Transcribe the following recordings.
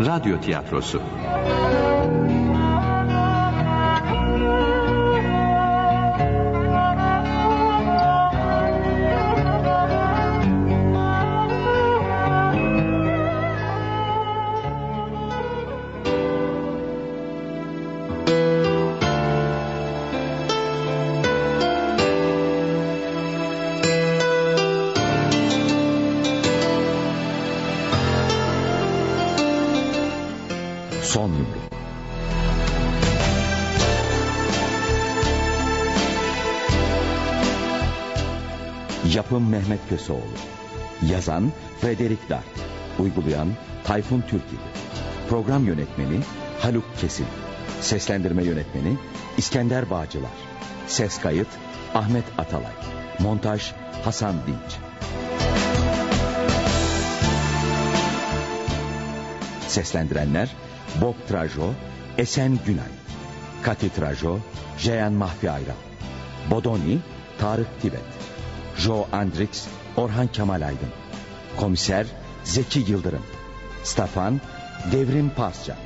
Radyo tiyatrosu. Yapım Mehmet Köseoğlu. Yazan Frederick Dart. Uygulayan Tayfun Türkili. Program yönetmeni Haluk Kesin. Seslendirme yönetmeni İskender Bağcılar. Ses kayıt Ahmet Atalay. Montaj Hasan Dinç. Seslendirenler Bob Trajo, Esen Günay, Kati Trajo, Jeyan Mahfi Ayral, Bodoni, Tarık Tibet, Jo Andrix, Orhan Kemal Aydın, Komiser Zeki Yıldırım, Stefan Devrim Parsça,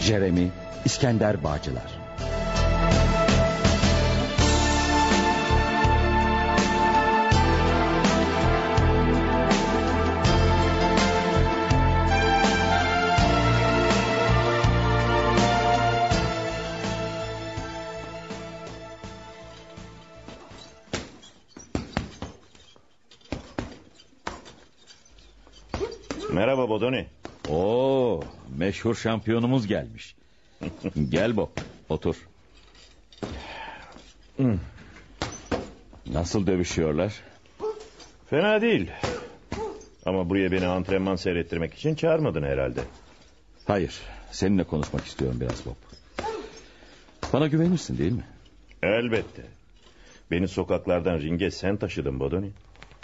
Jeremy İskender Bağcılar. Meşhur şampiyonumuz gelmiş. Gel Bob, otur. Nasıl dövüşüyorlar? Fena değil. Ama buraya beni antrenman seyrettirmek için çağırmadın herhalde. Hayır, seninle konuşmak istiyorum biraz Bob. Bana güvenirsin değil mi? Elbette. Beni sokaklardan ringe sen taşıdın Bodoni.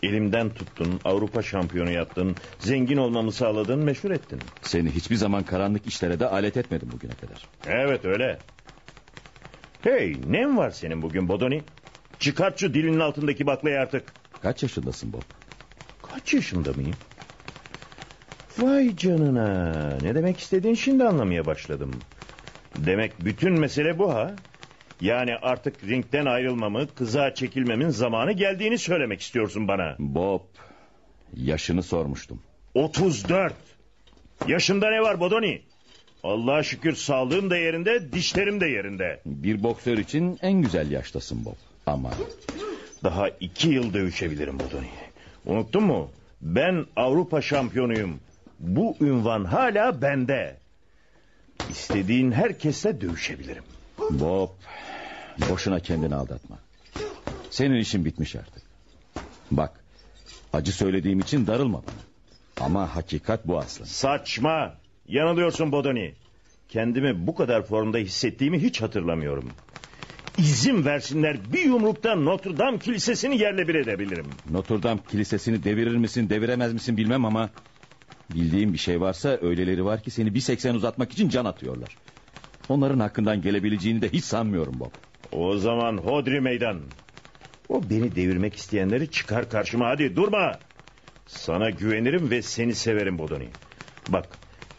Elimden tuttun, Avrupa şampiyonu yaptın, zengin olmamı sağladın, meşhur ettin. Seni hiçbir zaman karanlık işlere de alet etmedim bugüne kadar. Evet öyle. Hey, ne var senin bugün Bodoni? Çıkart şu dilinin altındaki baklayı artık. Kaç yaşındasın Bob? Kaç yaşında mıyım? Vay canına. Ne demek istediğin şimdi anlamaya başladım. Demek bütün mesele bu ha? Yani artık ringden ayrılmamı, kıza çekilmemin zamanı geldiğini söylemek istiyorsun bana. Bob, yaşını sormuştum. 34. Yaşında ne var Bodoni? Allah'a şükür sağlığım da yerinde, dişlerim de yerinde. Bir boksör için en güzel yaştasın Bob. Ama Daha iki yıl dövüşebilirim Bodoni. Unuttun mu? Ben Avrupa şampiyonuyum. Bu ünvan hala bende. İstediğin herkesle dövüşebilirim. Bob, boşuna kendini aldatma. Senin işin bitmiş artık. Bak, acı söylediğim için darılma bana. Ama hakikat bu aslında. Saçma. Yanılıyorsun Bodoni. Kendimi bu kadar formda hissettiğimi hiç hatırlamıyorum. İzin versinler bir yumrukta Notre Dame kilisesini yerle bir edebilirim. Notre Dame kilisesini devirir misin deviremez misin bilmem ama... ...bildiğim bir şey varsa öyleleri var ki seni bir seksen uzatmak için can atıyorlar. Onların hakkından gelebileceğini de hiç sanmıyorum Bob. O zaman hodri meydan. O beni devirmek isteyenleri çıkar karşıma hadi durma. Sana güvenirim ve seni severim Bodoni. Bak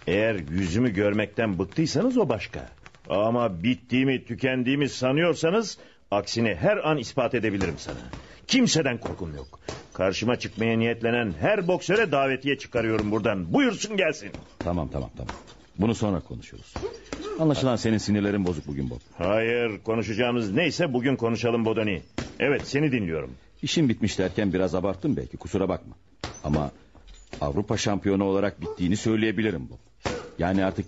eğer yüzümü görmekten bıktıysanız o başka. Ama bittiğimi tükendiğimi sanıyorsanız aksini her an ispat edebilirim sana. Kimseden korkum yok. Karşıma çıkmaya niyetlenen her boksöre davetiye çıkarıyorum buradan. Buyursun gelsin. Tamam tamam tamam. Bunu sonra konuşuruz. Anlaşılan senin sinirlerin bozuk bugün Bob. Hayır konuşacağımız neyse bugün konuşalım Bodoni. Evet seni dinliyorum. İşin bitmiş derken biraz abarttım belki kusura bakma. Ama Avrupa şampiyonu olarak bittiğini söyleyebilirim Bob. Yani artık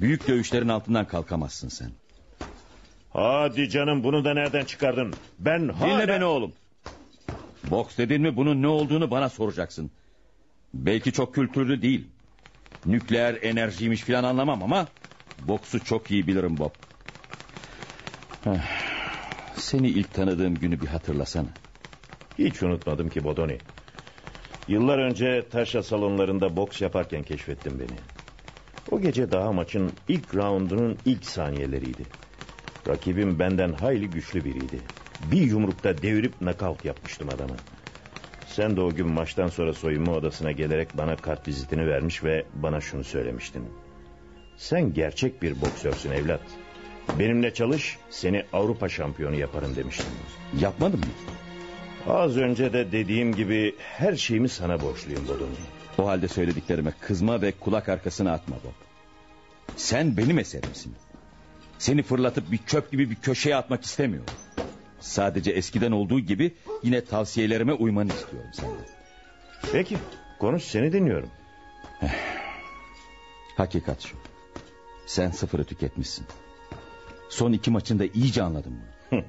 büyük dövüşlerin altından kalkamazsın sen. Hadi canım bunu da nereden çıkardın? Ben hala... Dinle beni oğlum. Boks dedin mi bunun ne olduğunu bana soracaksın. Belki çok kültürlü değil. Nükleer enerjiymiş filan anlamam ama... ...boksu çok iyi bilirim Bob. Seni ilk tanıdığım günü bir hatırlasana. Hiç unutmadım ki Bodoni. Yıllar önce taşra salonlarında boks yaparken keşfettin beni. O gece daha maçın ilk raundunun ilk saniyeleriydi. Rakibim benden hayli güçlü biriydi. Bir yumrukta devirip nakavt yapmıştım adamı. Sen de o gün maçtan sonra soyunma odasına gelerek bana kart vizitini vermiş ve bana şunu söylemiştin. Sen gerçek bir boksörsün evlat. Benimle çalış seni Avrupa şampiyonu yaparım demiştin. Yapmadım mı? Az önce de dediğim gibi her şeyimi sana borçluyum Bodoni. O halde söylediklerime kızma ve kulak arkasına atma Bob. Sen benim eserimsin. Seni fırlatıp bir çöp gibi bir köşeye atmak istemiyorum. Sadece eskiden olduğu gibi yine tavsiyelerime uymanı istiyorum senden. Peki konuş seni dinliyorum. Hakikat şu. Sen sıfırı tüketmişsin. Son iki maçında iyice anladım bunu.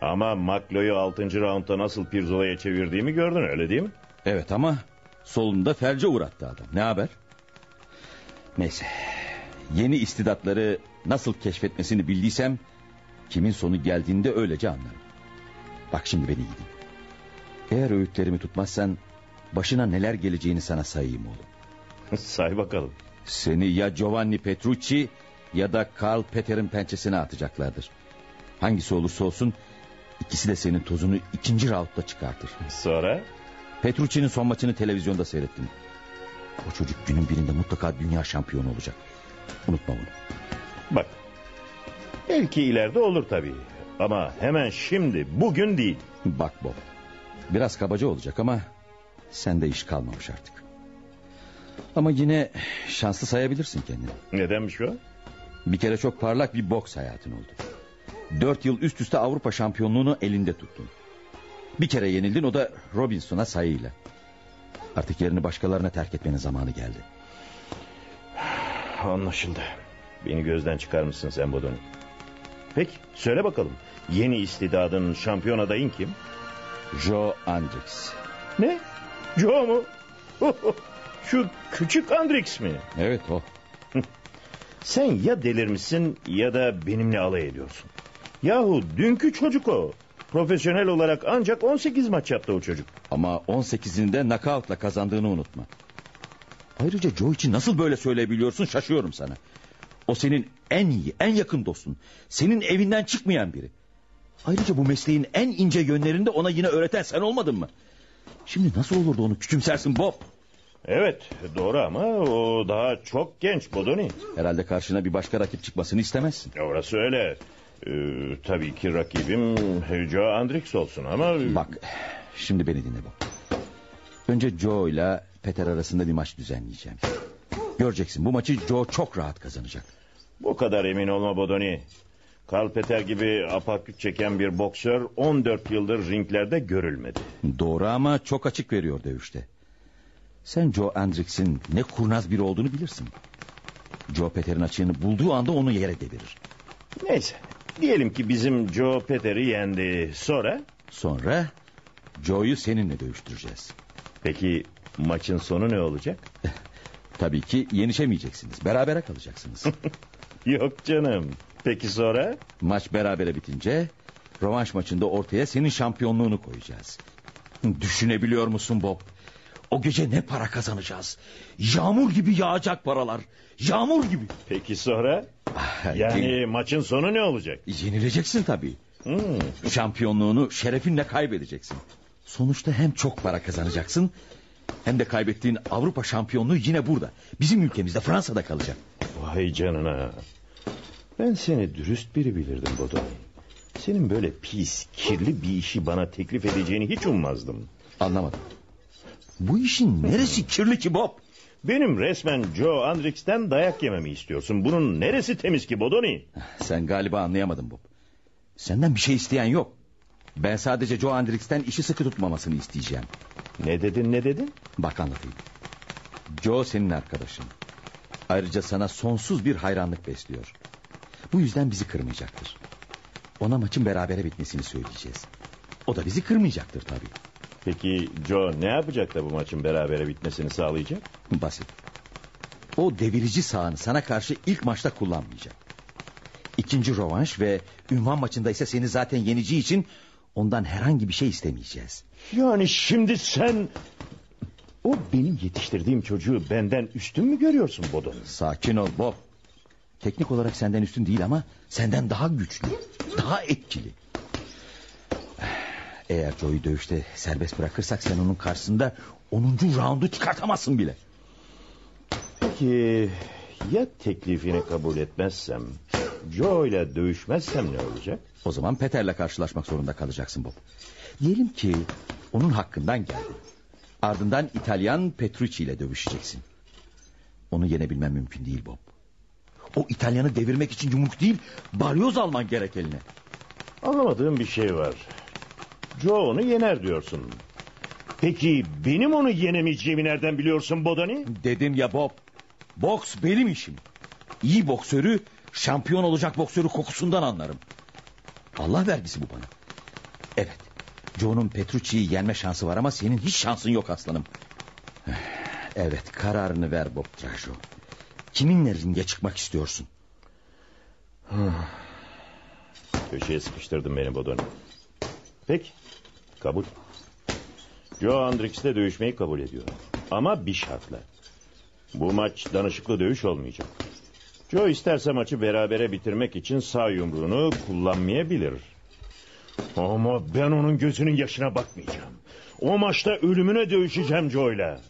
Ama Maklo'yu 6. raundda nasıl pirzolaya çevirdiğimi gördün öyle değil mi? Evet ama solunda felce uğrattı adam. Ne haber? Neyse. Yeni istidatları nasıl keşfetmesini bildiysem... ...kimin sonu geldiğinde öylece anlarım. Bak şimdi beni iyi dinle. Eğer öğütlerimi tutmazsan... ...başına neler geleceğini sana sayayım oğlum. Say bakalım. Seni ya Giovanni Petrucci... ...ya da Karl Peter'in pençesine atacaklardır. Hangisi olursa olsun... ...ikisi de senin tozunu ikinci roundda çıkartır. Sonra? Petrucci'nin son maçını televizyonda seyrettim. O çocuk günün birinde mutlaka dünya şampiyonu olacak. Unutma bunu. Bak. Belki ileride olur tabii. Ama hemen şimdi bugün değil. Bak Bob. Biraz kabaca olacak ama sende iş kalmamış artık. Ama yine şanslı sayabilirsin kendini. Nedenmiş o? Bir kere çok parlak bir boks hayatın oldu. Dört yıl üst üste Avrupa şampiyonluğunu elinde tuttun. Bir kere yenildin o da Robinson'a sayıyla. Artık yerini başkalarına terk etmenin zamanı geldi. Anlaşıldı. Beni gözden çıkarmışsın sen Bodoni. Peki söyle bakalım. Yeni istidadın şampiyon adayın kim? Joe Andrix. Ne? Joe mu? Şu küçük Andrix mi? Evet o. Sen ya delirmişsin ya da benimle alay ediyorsun. Yahu dünkü çocuk o. Profesyonel olarak ancak 18 maç yaptı o çocuk. Ama 18'inde knockoutla kazandığını unutma. Ayrıca Joe için nasıl böyle söyleyebiliyorsun şaşıyorum sana. O senin en iyi, en yakın dostun. Senin evinden çıkmayan biri. Ayrıca bu mesleğin en ince yönlerini de ona yine öğreten sen olmadın mı? Şimdi nasıl olurdu onu küçümsersin Bob? Evet doğru ama o daha çok genç Bodoni. Herhalde karşına bir başka rakip çıkmasını istemezsin. Orası öyle. Ee, tabii ki rakibim Joe Andrix olsun ama... Bak şimdi beni dinle Bob. Önce Joe ile Peter arasında bir maç düzenleyeceğim. Göreceksin bu maçı Joe çok rahat kazanacak. Bu kadar emin olma Bodoni. Karl Peter gibi apaküt çeken bir boksör 14 yıldır ringlerde görülmedi. Doğru ama çok açık veriyor dövüşte. Sen Joe Andrix'in ne kurnaz biri olduğunu bilirsin. Joe Peter'in açığını bulduğu anda onu yere devirir. Neyse diyelim ki bizim Joe Peter'i yendi. Sonra? Sonra Joe'yu seninle dövüştüreceğiz. Peki maçın sonu ne olacak? Tabii ki yenişemeyeceksiniz. Berabere kalacaksınız. Yok canım. Peki sonra? Maç berabere bitince rövanş maçında ortaya senin şampiyonluğunu koyacağız. Düşünebiliyor musun Bob? O gece ne para kazanacağız? Yağmur gibi yağacak paralar. Yağmur gibi. Peki sonra? Ah, Yani maçın sonu ne olacak? Yenileceksin tabii. Hmm. Şampiyonluğunu şerefinle kaybedeceksin. Sonuçta hem çok para kazanacaksın... ...hem de kaybettiğin Avrupa şampiyonluğu yine burada. Bizim ülkemizde Fransa'da kalacak. Vay canına. Ben seni dürüst biri bilirdim Bodoni. Senin böyle pis, kirli bir işi bana teklif edeceğini hiç ummazdım. Anlamadım. Bu işin neresi kirli ki Bob? Benim resmen Joe Andrix'ten dayak yememi istiyorsun. Bunun neresi temiz ki Bodoni? Sen galiba anlayamadın Bob. Senden bir şey isteyen yok. Ben sadece Joe Andrix'ten işi sıkı tutmamasını isteyeceğim. Ne dedin ne dedin? Bak anlatayım. Joe senin arkadaşın. Ayrıca sana sonsuz bir hayranlık besliyor. Bu yüzden bizi kırmayacaktır. Ona maçın berabere bitmesini söyleyeceğiz. O da bizi kırmayacaktır tabii. Peki Joe ne yapacak da bu maçın berabere bitmesini sağlayacak? Basit. O devirici sağını sana karşı ilk maçta kullanmayacak. İkinci rövanş ve ünvan maçında ise seni zaten yeneceği için ondan herhangi bir şey istemeyeceğiz. Yani şimdi sen... O benim yetiştirdiğim çocuğu benden üstün mü görüyorsun Bodoni? Sakin ol Bob. Teknik olarak senden üstün değil ama senden daha güçlü, daha etkili. Eğer Joe'yu dövüşte serbest bırakırsak sen onun karşısında 10. roundu çıkartamazsın bile. Peki ya teklifini kabul etmezsem... Joe ile dövüşmezsem ne olacak? O zaman Peter'le karşılaşmak zorunda kalacaksın Bob. Diyelim ki onun hakkından geldi. Ardından İtalyan Petrucci ile dövüşeceksin. Onu yenebilmem mümkün değil Bob. O İtalyanı devirmek için yumruk değil, balyoz alman gerek eline. Anlamadığım bir şey var. Joe onu yener diyorsun. Peki benim onu yenemeyeceğimi nereden biliyorsun Bodani? Dedim ya Bob. Boks benim işim. İyi boksörü, şampiyon olacak boksörü kokusundan anlarım. Allah vergisi bu bana. Evet. Joe'nun Petrucci'yi yenme şansı var ama senin hiç şansın yok aslanım. Evet kararını ver Bob Trajo. Kiminle ringe çıkmak istiyorsun? Köşeye sıkıştırdın beni Bodoni. Peki kabul. Joe Andrix'le dövüşmeyi kabul ediyor. Ama bir şartla. Bu maç danışıklı dövüş olmayacak. Joe isterse maçı berabere bitirmek için sağ yumruğunu kullanmayabilir. Ama ben onun gözünün yaşına bakmayacağım. O maçta ölümüne dövüşeceğim Joe'yla.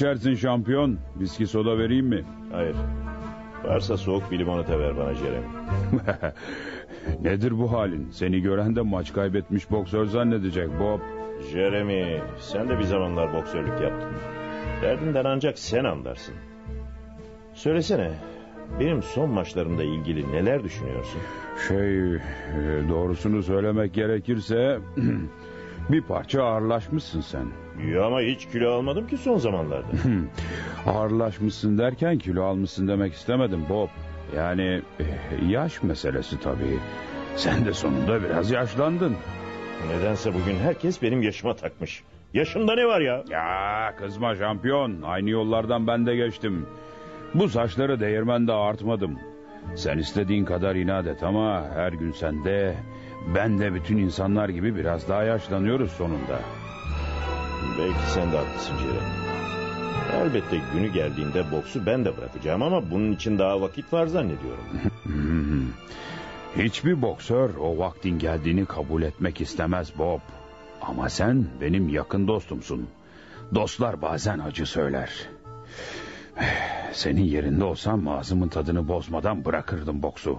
İçersin şampiyon? Viski soda vereyim mi? Hayır. Varsa soğuk bir limonata ver bana Jeremy. Nedir bu halin? Seni gören de maç kaybetmiş boksör zannedecek Bob. Jeremy sen de bir zamanlar boksörlük yaptın. Derdinden ancak sen anlarsın. Söylesene benim son maçlarımda ilgili neler düşünüyorsun? Şey e, doğrusunu söylemek gerekirse bir parça ağırlaşmışsın sen. Ya ama hiç kilo almadım ki son zamanlarda. Ağırlaşmışsın derken kilo almışsın demek istemedim Bob. Yani e, yaş meselesi tabii. Sen de sonunda biraz yaşlandın. Nedense bugün herkes benim yaşıma takmış. Yaşımda ne var ya? Ya kızma şampiyon. Aynı yollardan ben de geçtim. Bu saçları değirmende artmadım. Sen istediğin kadar inat et ama her gün sen de ben de bütün insanlar gibi biraz daha yaşlanıyoruz sonunda. Belki sen de haklısın Jeremy. Elbette günü geldiğinde boksu ben de bırakacağım ama bunun için daha vakit var zannediyorum. Hiçbir boksör o vaktin geldiğini kabul etmek istemez Bob. Ama sen benim yakın dostumsun. Dostlar bazen acı söyler. Senin yerinde olsam ağzımın tadını bozmadan bırakırdım boksu.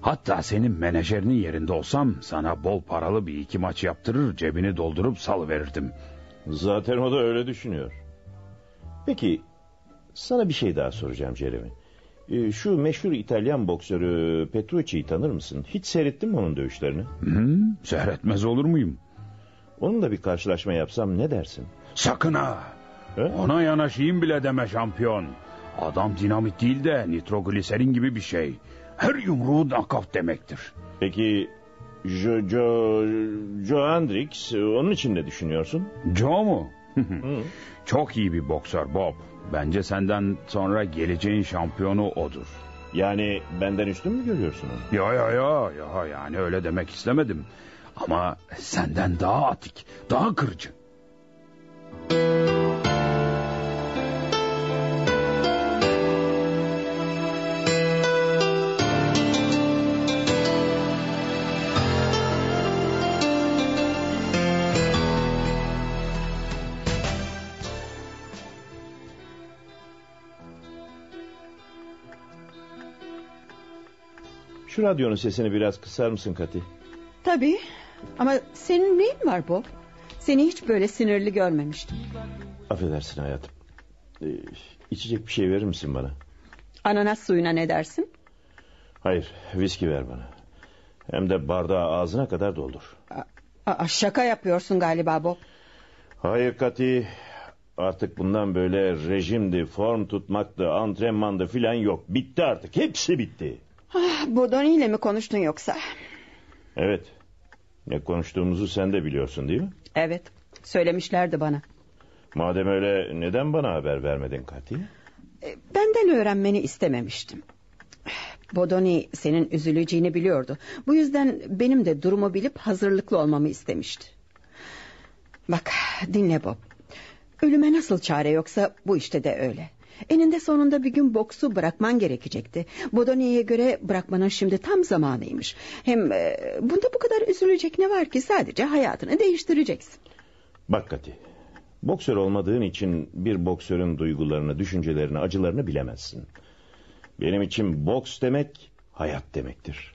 Hatta senin menajerinin yerinde olsam sana bol paralı bir iki maç yaptırır cebini doldurup sal verirdim. Zaten o da öyle düşünüyor. Peki sana bir şey daha soracağım Jeremy. Ee, Şu meşhur İtalyan boksörü Petrucci'yi tanır mısın? Hiç seyrettin mi onun dövüşlerini? Hı, seyretmez olur muyum? Onunla bir karşılaşma yapsam ne dersin? Sakın ha. He? Ona yanaşayım bile deme şampiyon. Adam dinamit değil de nitrogliserin gibi bir şey. Her yumruğu nakaf demektir. Peki Jo, Jo, Jo Hendricks onun için ne düşünüyorsun? Joe mu? Çok iyi bir boksör Bob. Bence senden sonra geleceğin şampiyonu odur. Yani benden üstün mü görüyorsun onu? Ya ya ya ya yani öyle demek istemedim. Ama senden daha atik, daha kırıcı. Şu radyonun sesini biraz kısar mısın Kati? Tabii ama senin neyin var Bob? Seni hiç böyle sinirli görmemiştim. Affedersin hayatım. Ee, içecek bir şey verir misin bana? Ananas suyuna ne dersin? Hayır, viski ver bana. Hem de bardağı ağzına kadar doldur. Aa, şaka yapıyorsun galiba Bob. Hayır Kati. Artık bundan böyle rejimdi, form tutmaktı, antrenmandı filan yok. Bitti artık. Hepsi bitti. Ah, Bodoni ile mi konuştun yoksa? Evet. Ne konuştuğumuzu sen de biliyorsun değil mi? Evet. Söylemişlerdi bana. Madem öyle neden bana haber vermedin Kati? E, Benden öğrenmeni istememiştim. Bodoni senin üzüleceğini biliyordu. Bu yüzden benim de durumu bilip hazırlıklı olmamı istemişti. Bak dinle Bob. Ölüme nasıl çare yoksa bu işte de öyle. Eninde sonunda bir gün boksu bırakman gerekecekti. Bodoni'ye göre bırakmanın şimdi tam zamanıymış. Hem e, bunda bu kadar üzülecek ne var ki sadece hayatını değiştireceksin. Bak Kati. Boksör olmadığın için bir boksörün duygularını, düşüncelerini, acılarını bilemezsin. Benim için boks demek hayat demektir.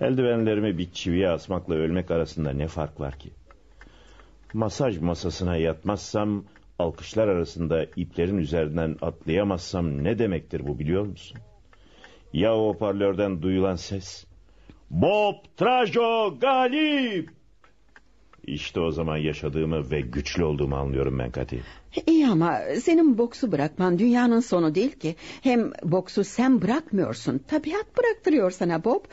Eldivenlerimi bir çiviye asmakla ölmek arasında ne fark var ki? Masaj masasına yatmazsam, alkışlar arasında iplerin üzerinden atlayamazsam ne demektir bu biliyor musun? Ya o hoparlörden duyulan ses? Bob Trajo galip! İşte o zaman yaşadığımı ve güçlü olduğumu anlıyorum ben Kati. İyi ama senin boksu bırakman dünyanın sonu değil ki. Hem boksu sen bırakmıyorsun. Tabiat bıraktırıyor sana Bob.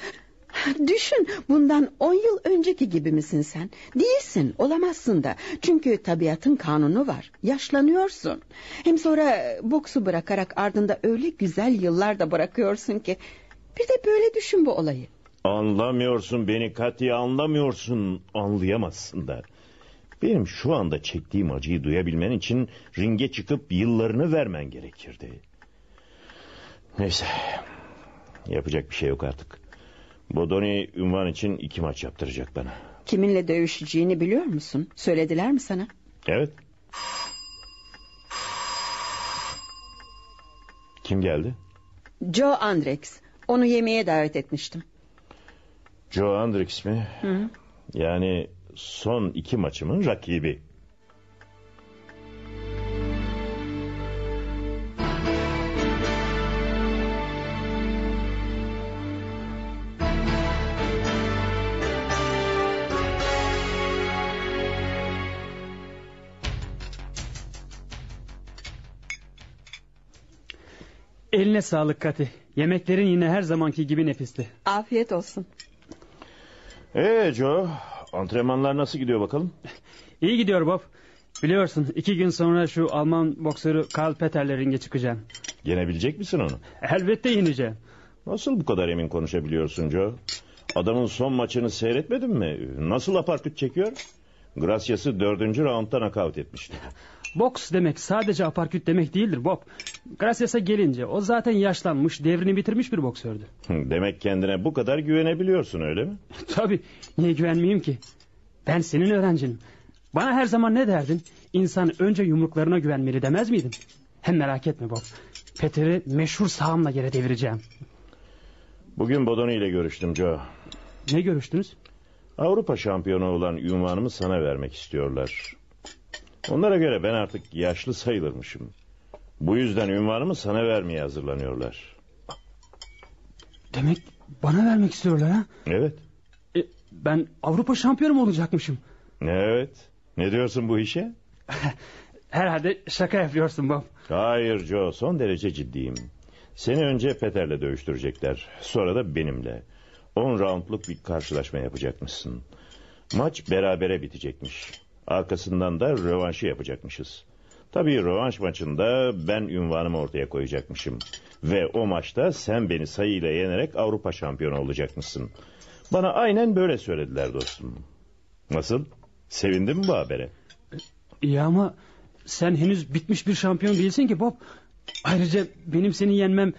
Düşün bundan on yıl önceki gibi misin sen? Değilsin olamazsın da. Çünkü tabiatın kanunu var. Yaşlanıyorsun. Hem sonra boksu bırakarak ardında öyle güzel yıllar da bırakıyorsun ki. Bir de böyle düşün bu olayı. Anlamıyorsun beni Kati anlamıyorsun. Anlayamazsın da. Benim şu anda çektiğim acıyı duyabilmen için ringe çıkıp yıllarını vermen gerekirdi. Neyse. Yapacak bir şey yok artık. Bodoni ünvan için iki maç yaptıracak bana. Kiminle dövüşeceğini biliyor musun? Söylediler mi sana? Evet. Kim geldi? Joe Andrex. Onu yemeğe davet etmiştim. Joe Andrix mi? Hı. Yani son iki maçımın rakibi. Eline sağlık Kati. Yemeklerin yine her zamanki gibi nefisti. Afiyet olsun. Ee Joe, antrenmanlar nasıl gidiyor bakalım? İyi gidiyor Bob. Biliyorsun iki gün sonra şu Alman boksörü Karl Peter'le ringe çıkacağım. Yenebilecek misin onu? Elbette yeneceğim. Nasıl bu kadar emin konuşabiliyorsun Joe? Adamın son maçını seyretmedin mi? Nasıl aparküt çekiyor? Gracias'ı dördüncü roundda nakavt etmişti. Boks demek sadece aparküt demek değildir Bob. Gracias'a gelince o zaten yaşlanmış devrini bitirmiş bir boksördü. Demek kendine bu kadar güvenebiliyorsun öyle mi? Tabii niye güvenmeyeyim ki? Ben senin öğrencinim. Bana her zaman ne derdin? İnsan önce yumruklarına güvenmeli demez miydin? Hem merak etme Bob. Peter'i meşhur sağımla yere devireceğim. Bugün Bodoni ile görüştüm Joe. Ne görüştünüz? Avrupa şampiyonu olan ünvanımı sana vermek istiyorlar. Onlara göre ben artık yaşlı sayılırmışım. Bu yüzden ünvanımı sana vermeye hazırlanıyorlar. Demek bana vermek istiyorlar ha? Evet. E, ben Avrupa şampiyonu olacakmışım? Evet. Ne diyorsun bu işe? Herhalde şaka yapıyorsun Bob. Hayır Joe son derece ciddiyim. Seni önce Peter'le dövüştürecekler. Sonra da benimle. 10 roundluk bir karşılaşma yapacakmışsın. Maç berabere bitecekmiş. Arkasından da rövanşı yapacakmışız. Tabii rövanş maçında ben ünvanımı ortaya koyacakmışım. Ve o maçta sen beni sayıyla yenerek Avrupa şampiyonu olacakmışsın. Bana aynen böyle söylediler dostum. Nasıl? Sevindin mi bu habere? İyi ama sen henüz bitmiş bir şampiyon değilsin ki Bob. Ayrıca benim seni yenmem...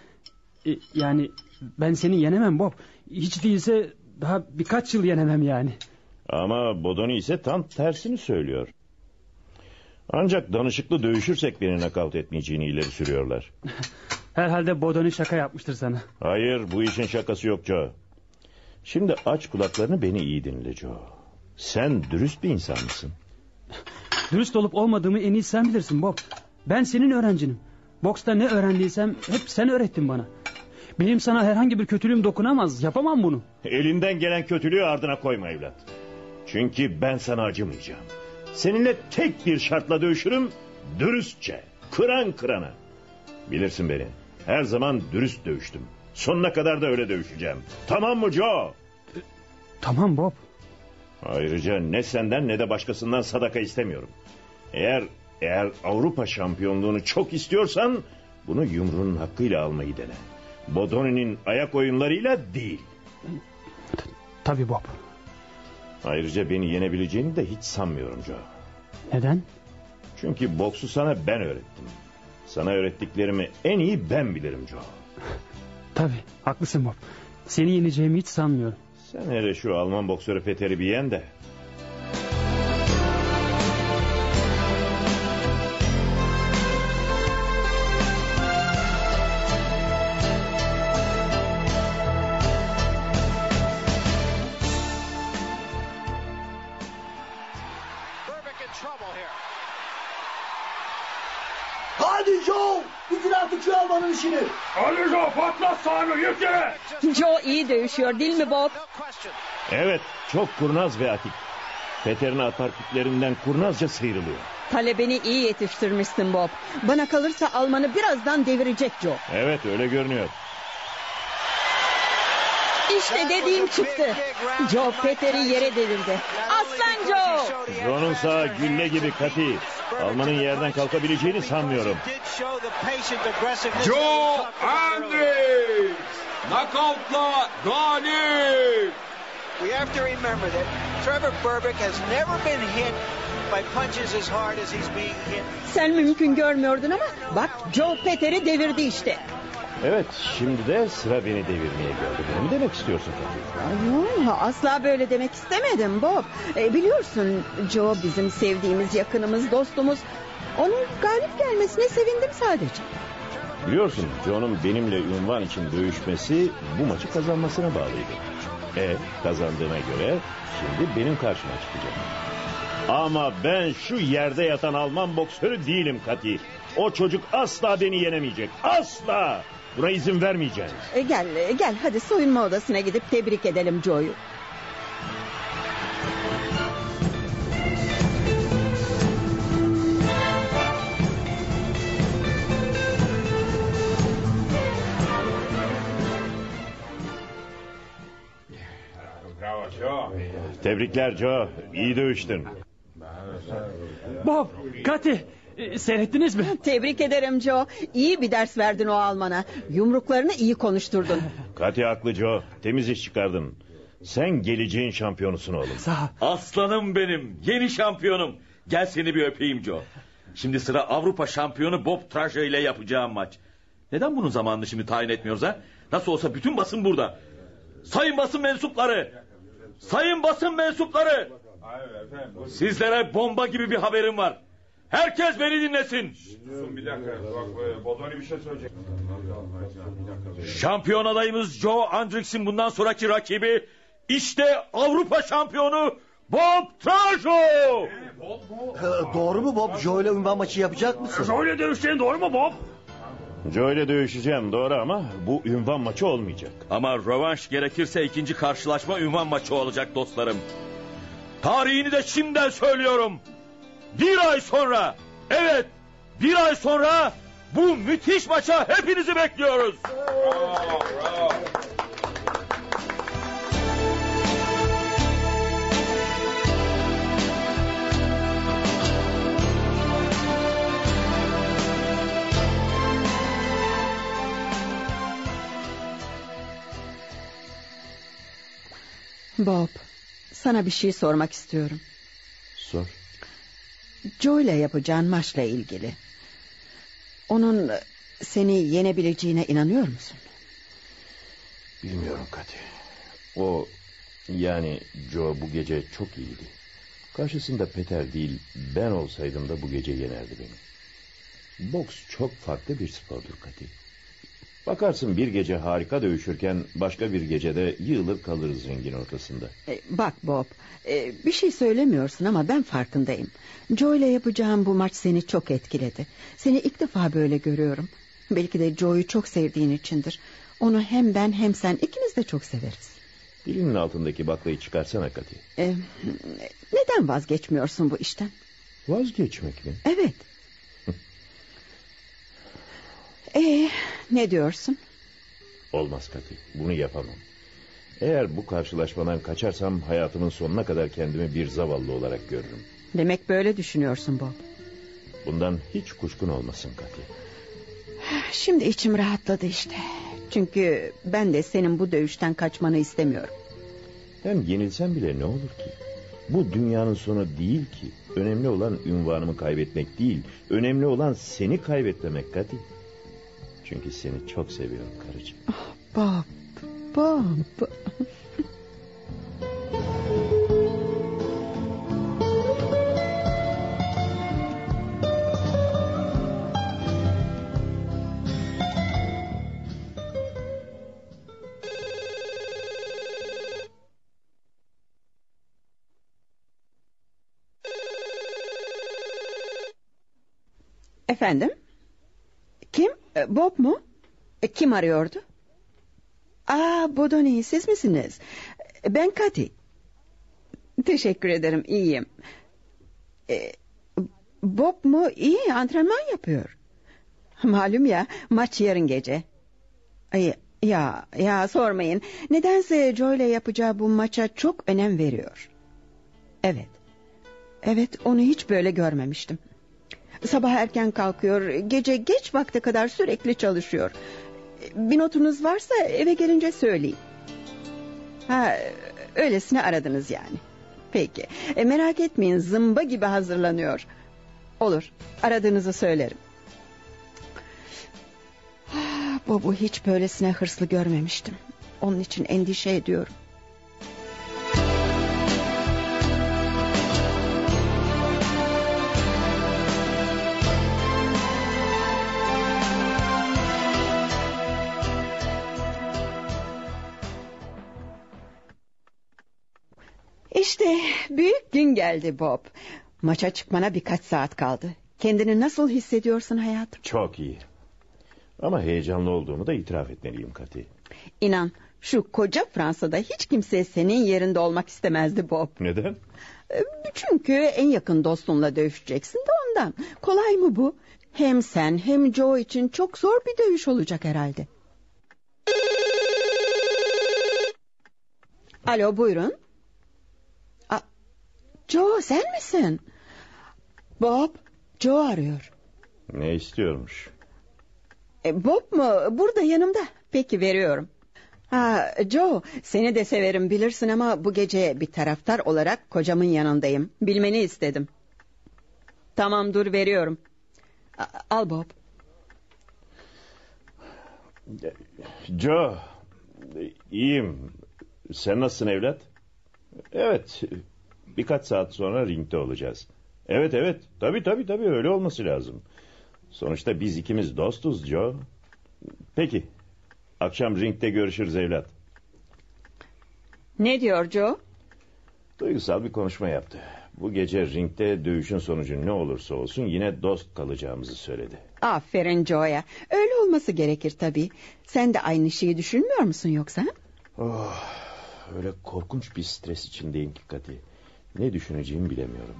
e, yani ben seni yenemem Bob. Hiç değilse daha birkaç yıl yenemem yani. Ama Bodoni ise tam tersini söylüyor. Ancak danışıklı dövüşürsek beni nakavt etmeyeceğini ileri sürüyorlar. Herhalde Bodoni şaka yapmıştır sana. Hayır bu işin şakası yok Joe. Şimdi aç kulaklarını beni iyi dinle Joe. Sen dürüst bir insan mısın? Dürüst olup olmadığımı en iyi sen bilirsin Bob. Ben senin öğrencinim. Boksta ne öğrendiysem hep sen öğrettin bana. Benim sana herhangi bir kötülüğüm dokunamaz. Yapamam bunu. Elinden gelen kötülüğü ardına koyma evlat. Çünkü ben sana acımayacağım. Seninle tek bir şartla dövüşürüm. Dürüstçe. Kıran kırana. Bilirsin beni. Her zaman dürüst dövüştüm. Sonuna kadar da öyle dövüşeceğim. Tamam mı Joe? Tamam Bob. Ayrıca ne senden ne de başkasından sadaka istemiyorum. Eğer eğer Avrupa şampiyonluğunu çok istiyorsan bunu yumruğun hakkıyla almayı dene. Bodoni'nin ayak oyunlarıyla değil. Tabii Bob. Ayrıca beni yenebileceğini de hiç sanmıyorum Joe. Neden? Çünkü boksu sana ben öğrettim. Sana öğrettiklerimi en iyi ben bilirim Joe. Tabii haklısın Bob. Seni yeneceğimi hiç sanmıyorum. Sen hele şu Alman boksörü Peter'i bir yen de. Joe iyi dövüşüyor değil mi Bob? Evet çok kurnaz ve atik. Peter'in atar kütlerinden kurnazca sıyrılıyor. Talebeni iyi yetiştirmişsin Bob. Bana kalırsa Alman'ı birazdan devirecek Joe. Evet öyle görünüyor. İşte dediğim çıktı. Joe Peter'i yere devirdi. Aslan Joe! Joe'nun sağı gülle gibi kati. Alman'ın yerden kalkabileceğini sanmıyorum. Joe Hendricks knockoutla galip. We have to remember that Trevor Berbick has never been hit by punches as hard as he's being hit. Sen mümkün görmüyordun ama bak Joe Peter'i devirdi işte. Evet şimdi de sıra beni devirmeye geldi. Bunu mu demek istiyorsun Kati? Yo, asla böyle demek istemedim Bob. E, biliyorsun Joe bizim sevdiğimiz, yakınımız, dostumuz. Onun galip gelmesine sevindim sadece. Biliyorsun Joe'nun benimle ünvan için dövüşmesi bu maçı kazanmasına bağlıydı. E kazandığına göre şimdi benim karşıma çıkacak. Ama ben şu yerde yatan Alman boksörü değilim Kati. O çocuk asla beni yenemeyecek. Asla! Buna izin vermeyeceğim. E, gel, e, gel hadi soyunma odasına gidip tebrik edelim Joe'yu. Tebrikler Joe. İyi dövüştün. Bob, Kati e, seyrettiniz mi? Tebrik ederim Joe. İyi bir ders verdin o Alman'a. Yumruklarını iyi konuşturdun. Kati haklı Joe. Temiz iş çıkardın. Sen geleceğin şampiyonusun oğlum. Sağ ol. Aslanım benim. Yeni şampiyonum. Gel seni bir öpeyim Joe. Şimdi sıra Avrupa şampiyonu Bob Traje ile yapacağım maç. Neden bunun zamanını şimdi tayin etmiyoruz ha? Nasıl olsa bütün basın burada. Sayın basın mensupları. Sayın basın mensupları. Sizlere bomba gibi bir haberim var. Herkes beni dinlesin. Bir dakika bak Bodoni bir şey söyleyecek. Şampiyon adayımız Joe Andricks'in bundan sonraki rakibi işte Avrupa şampiyonu Bob Trajo. Ee, doğru mu Bob? Joe ile ünvan maçı yapacak mısın? Öyle dövüşeceğin doğru mu Bob? Joe ile dövüşeceğim doğru ama bu ünvan maçı olmayacak. Ama rövanş gerekirse ikinci karşılaşma ünvan maçı olacak dostlarım. Tarihini de şimdiden söylüyorum. Bir ay sonra, evet bir ay sonra bu müthiş maça hepinizi bekliyoruz. Bob, sana bir şey sormak istiyorum. Joe ile yapacağın maçla ilgili. Onun seni yenebileceğine inanıyor musun? Bilmiyorum Kati. O yani Joe bu gece çok iyiydi. Karşısında Peter değil ben olsaydım da bu gece yenerdi beni. Boks çok farklı bir spordur Kati. Bakarsın bir gece harika dövüşürken başka bir gecede yığılır kalırız ringin ortasında. E, bak Bob, e, bir şey söylemiyorsun ama ben farkındayım. Joe ile yapacağım bu maç seni çok etkiledi. Seni ilk defa böyle görüyorum. Belki de Joe'yu çok sevdiğin içindir. Onu hem ben hem sen ikimiz de çok severiz. Dilinin altındaki baklayı çıkarsana Kati. E, neden vazgeçmiyorsun bu işten? Vazgeçmek mi? Evet. E, ne diyorsun? Olmaz Kati. Bunu yapamam. Eğer bu karşılaşmadan kaçarsam hayatımın sonuna kadar kendimi bir zavallı olarak görürüm. Demek böyle düşünüyorsun Bob. Bundan hiç kuşkun olmasın Kati. Şimdi içim rahatladı işte. Çünkü ben de senin bu dövüşten kaçmanı istemiyorum. Hem yenilsem bile ne olur ki? Bu dünyanın sonu değil ki. Önemli olan ünvanımı kaybetmek değil. Önemli olan seni kaybetmemek Kati. Çünkü seni çok seviyorum karıcığım. Bob, Bob. Efendim? E, Bob mu? E, Kim arıyordu? Aa, Bodoni siz misiniz? E, Ben Kati. Teşekkür ederim iyiyim. E, Bob mu? İyi antrenman yapıyor. Malum ya maç yarın gece. Ay, ya ya sormayın. Nedense Joe ile yapacağı bu maça çok önem veriyor. Evet. Evet onu hiç böyle görmemiştim. Sabah erken kalkıyor, gece geç vakte kadar sürekli çalışıyor. Bir notunuz varsa eve gelince söyleyin. Ha, öylesine aradınız yani. Peki, e, merak etmeyin zımba gibi hazırlanıyor. Olur, aradığınızı söylerim. Ah, Bob'u hiç böylesine hırslı görmemiştim. Onun için endişe ediyorum. İşte büyük gün geldi Bob. Maça çıkmana birkaç saat kaldı. Kendini nasıl hissediyorsun hayatım? Çok iyi. Ama heyecanlı olduğumu da itiraf etmeliyim Kati. İnan şu koca Fransa'da hiç kimse senin yerinde olmak istemezdi Bob. Neden? Çünkü en yakın dostunla dövüşeceksin de ondan. Kolay mı bu? Hem sen hem Joe için çok zor bir dövüş olacak herhalde. Alo buyurun. Joe sen misin? Bob, Joe arıyor. Ne istiyormuş? E, Bob mu? Burada yanımda. Peki veriyorum. Ha, Joe seni de severim bilirsin ama bu gece bir taraftar olarak kocamın yanındayım. Bilmeni istedim. Tamam dur veriyorum. A- al Bob. Joe, iyiyim. Sen nasılsın evlat? Evet, birkaç saat sonra ringde olacağız. Evet evet, tabii tabii tabii öyle olması lazım. Sonuçta biz ikimiz dostuz Joe. Peki, akşam ringde görüşürüz evlat. Ne diyor Joe? Duygusal bir konuşma yaptı. Bu gece ringde dövüşün sonucu ne olursa olsun yine dost kalacağımızı söyledi. Aferin Joe'ya. Öyle olması gerekir tabii. Sen de aynı şeyi düşünmüyor musun yoksa? Oh, öyle korkunç bir stres içindeyim ki Kati. Ne düşüneceğimi bilemiyorum.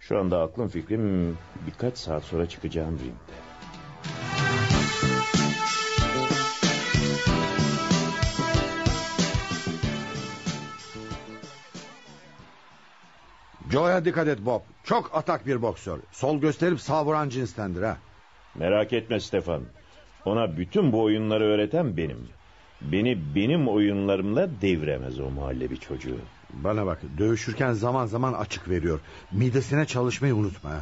Şu anda aklım fikrim birkaç saat sonra çıkacağım ringde. Joe'ya dikkat et Bob. Çok atak bir boksör. Sol gösterip sağ vuran cinstendir ha. Merak etme Stefan. Ona bütün bu oyunları öğreten benim. Beni benim oyunlarımla deviremez o mahallebi çocuğu. Bana bak dövüşürken zaman zaman açık veriyor. Midesine çalışmayı unutma. ha.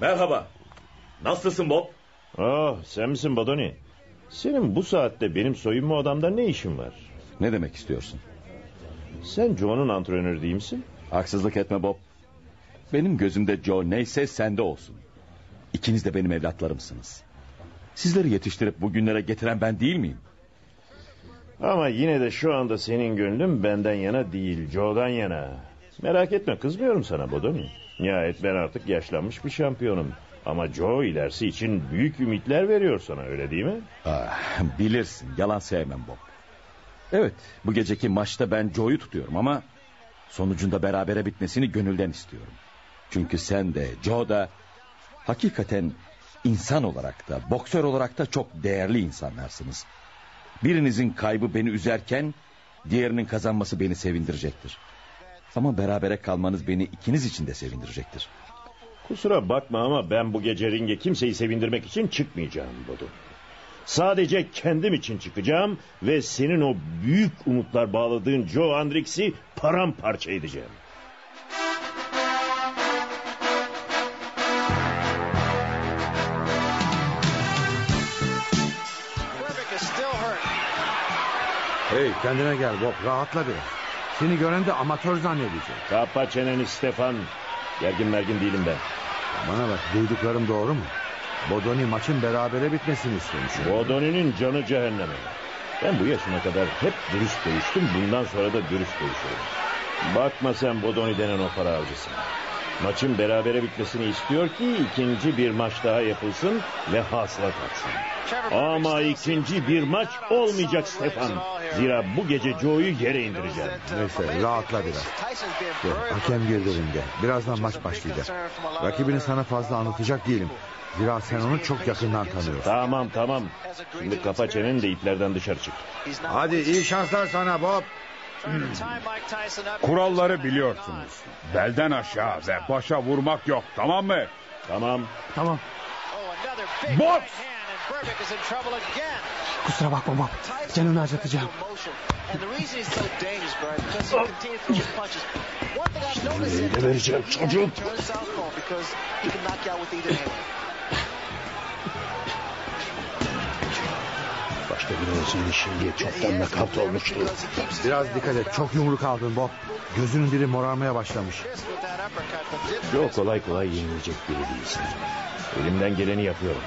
Merhaba. Nasılsın Bob? Ah sen misin Badoni? Senin bu saatte benim soyunma odamda ne işin var? Ne demek istiyorsun? Sen Joe'nun antrenörü değil misin? Haksızlık etme Bob. Benim gözümde Joe neyse sende olsun. İkiniz de benim evlatlarımsınız. Sizleri yetiştirip bugünlere getiren ben değil miyim? Ama yine de şu anda senin gönlün benden yana değil, Joe'dan yana. Merak etme kızmıyorum sana Bodoni. Nihayet ben artık yaşlanmış bir şampiyonum. Ama Joe ilerisi için büyük ümitler veriyor sana öyle değil mi? Ah, bilirsin yalan sevmem Bob. Evet bu geceki maçta ben Joe'yu tutuyorum ama... ...sonucunda berabere bitmesini gönülden istiyorum. Çünkü sen de Joe da... ...hakikaten insan olarak da boksör olarak da çok değerli insanlarsınız. Birinizin kaybı beni üzerken diğerinin kazanması beni sevindirecektir. Ama berabere kalmanız beni ikiniz için de sevindirecektir. Kusura bakma ama ben bu gece ringe kimseyi sevindirmek için çıkmayacağım Bodo. Sadece kendim için çıkacağım ve senin o büyük umutlar bağladığın Joe Hendricks'i paramparça edeceğim. Hey kendine gel Bob rahatla biraz. Seni gören de amatör zannedecek. Kapa çeneni Stefan. Gergin mergin değilim ben. Bana bak duyduklarım doğru mu? Bodoni maçın berabere bitmesini istemiş. Bodoni'nin canı cehenneme. Ben bu yaşıma kadar hep dürüst dövüştüm. Bundan sonra da dürüst dövüşüyorum. Bakma sen Bodoni denen o para avcısına. Maçın berabere bitmesini istiyor ki ikinci bir maç daha yapılsın ve hasılat atsın. Ama ikinci bir maç olmayacak Stefan. Zira bu gece Joe'yu yere indireceğim. Neyse rahatla biraz. Dur, hakem girdi ringe. Birazdan maç başlayacak. Rakibini sana fazla anlatacak değilim. Zira sen onu çok yakından tanıyorsun. Tamam tamam. Şimdi kapa çeneni de iplerden dışarı çık. Hadi iyi şanslar sana Bob. Kuralları biliyorsunuz. Belden aşağı ve başa vurmak yok tamam mı? Tamam. Tamam. Box! Kusura bakma Bob. Canını acıtacağım. And the reason olsaydı şimdi çoktan nakavt olmuştu. Biraz dikkat et. Çok yumruk aldın Bob. Gözünün biri morarmaya başlamış. Çok kolay kolay yenilecek biri değilsin. Elimden geleni yapıyorum.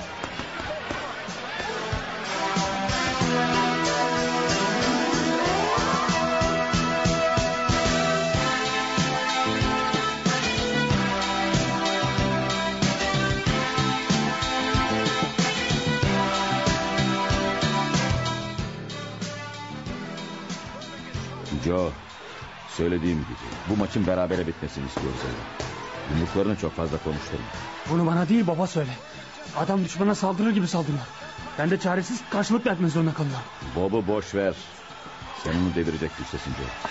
Joe, söylediğim gibi bu maçın berabere bitmesini istiyoruz. Yani. Yumruklarını çok fazla konuşturma. Bunu bana değil baba söyle. Adam düşmana saldırır gibi saldırıyor. Ben de çaresiz karşılık vermek zorunda kalıyorum. Bob'u boş ver. Sen onu devirecek güçtesin Joe.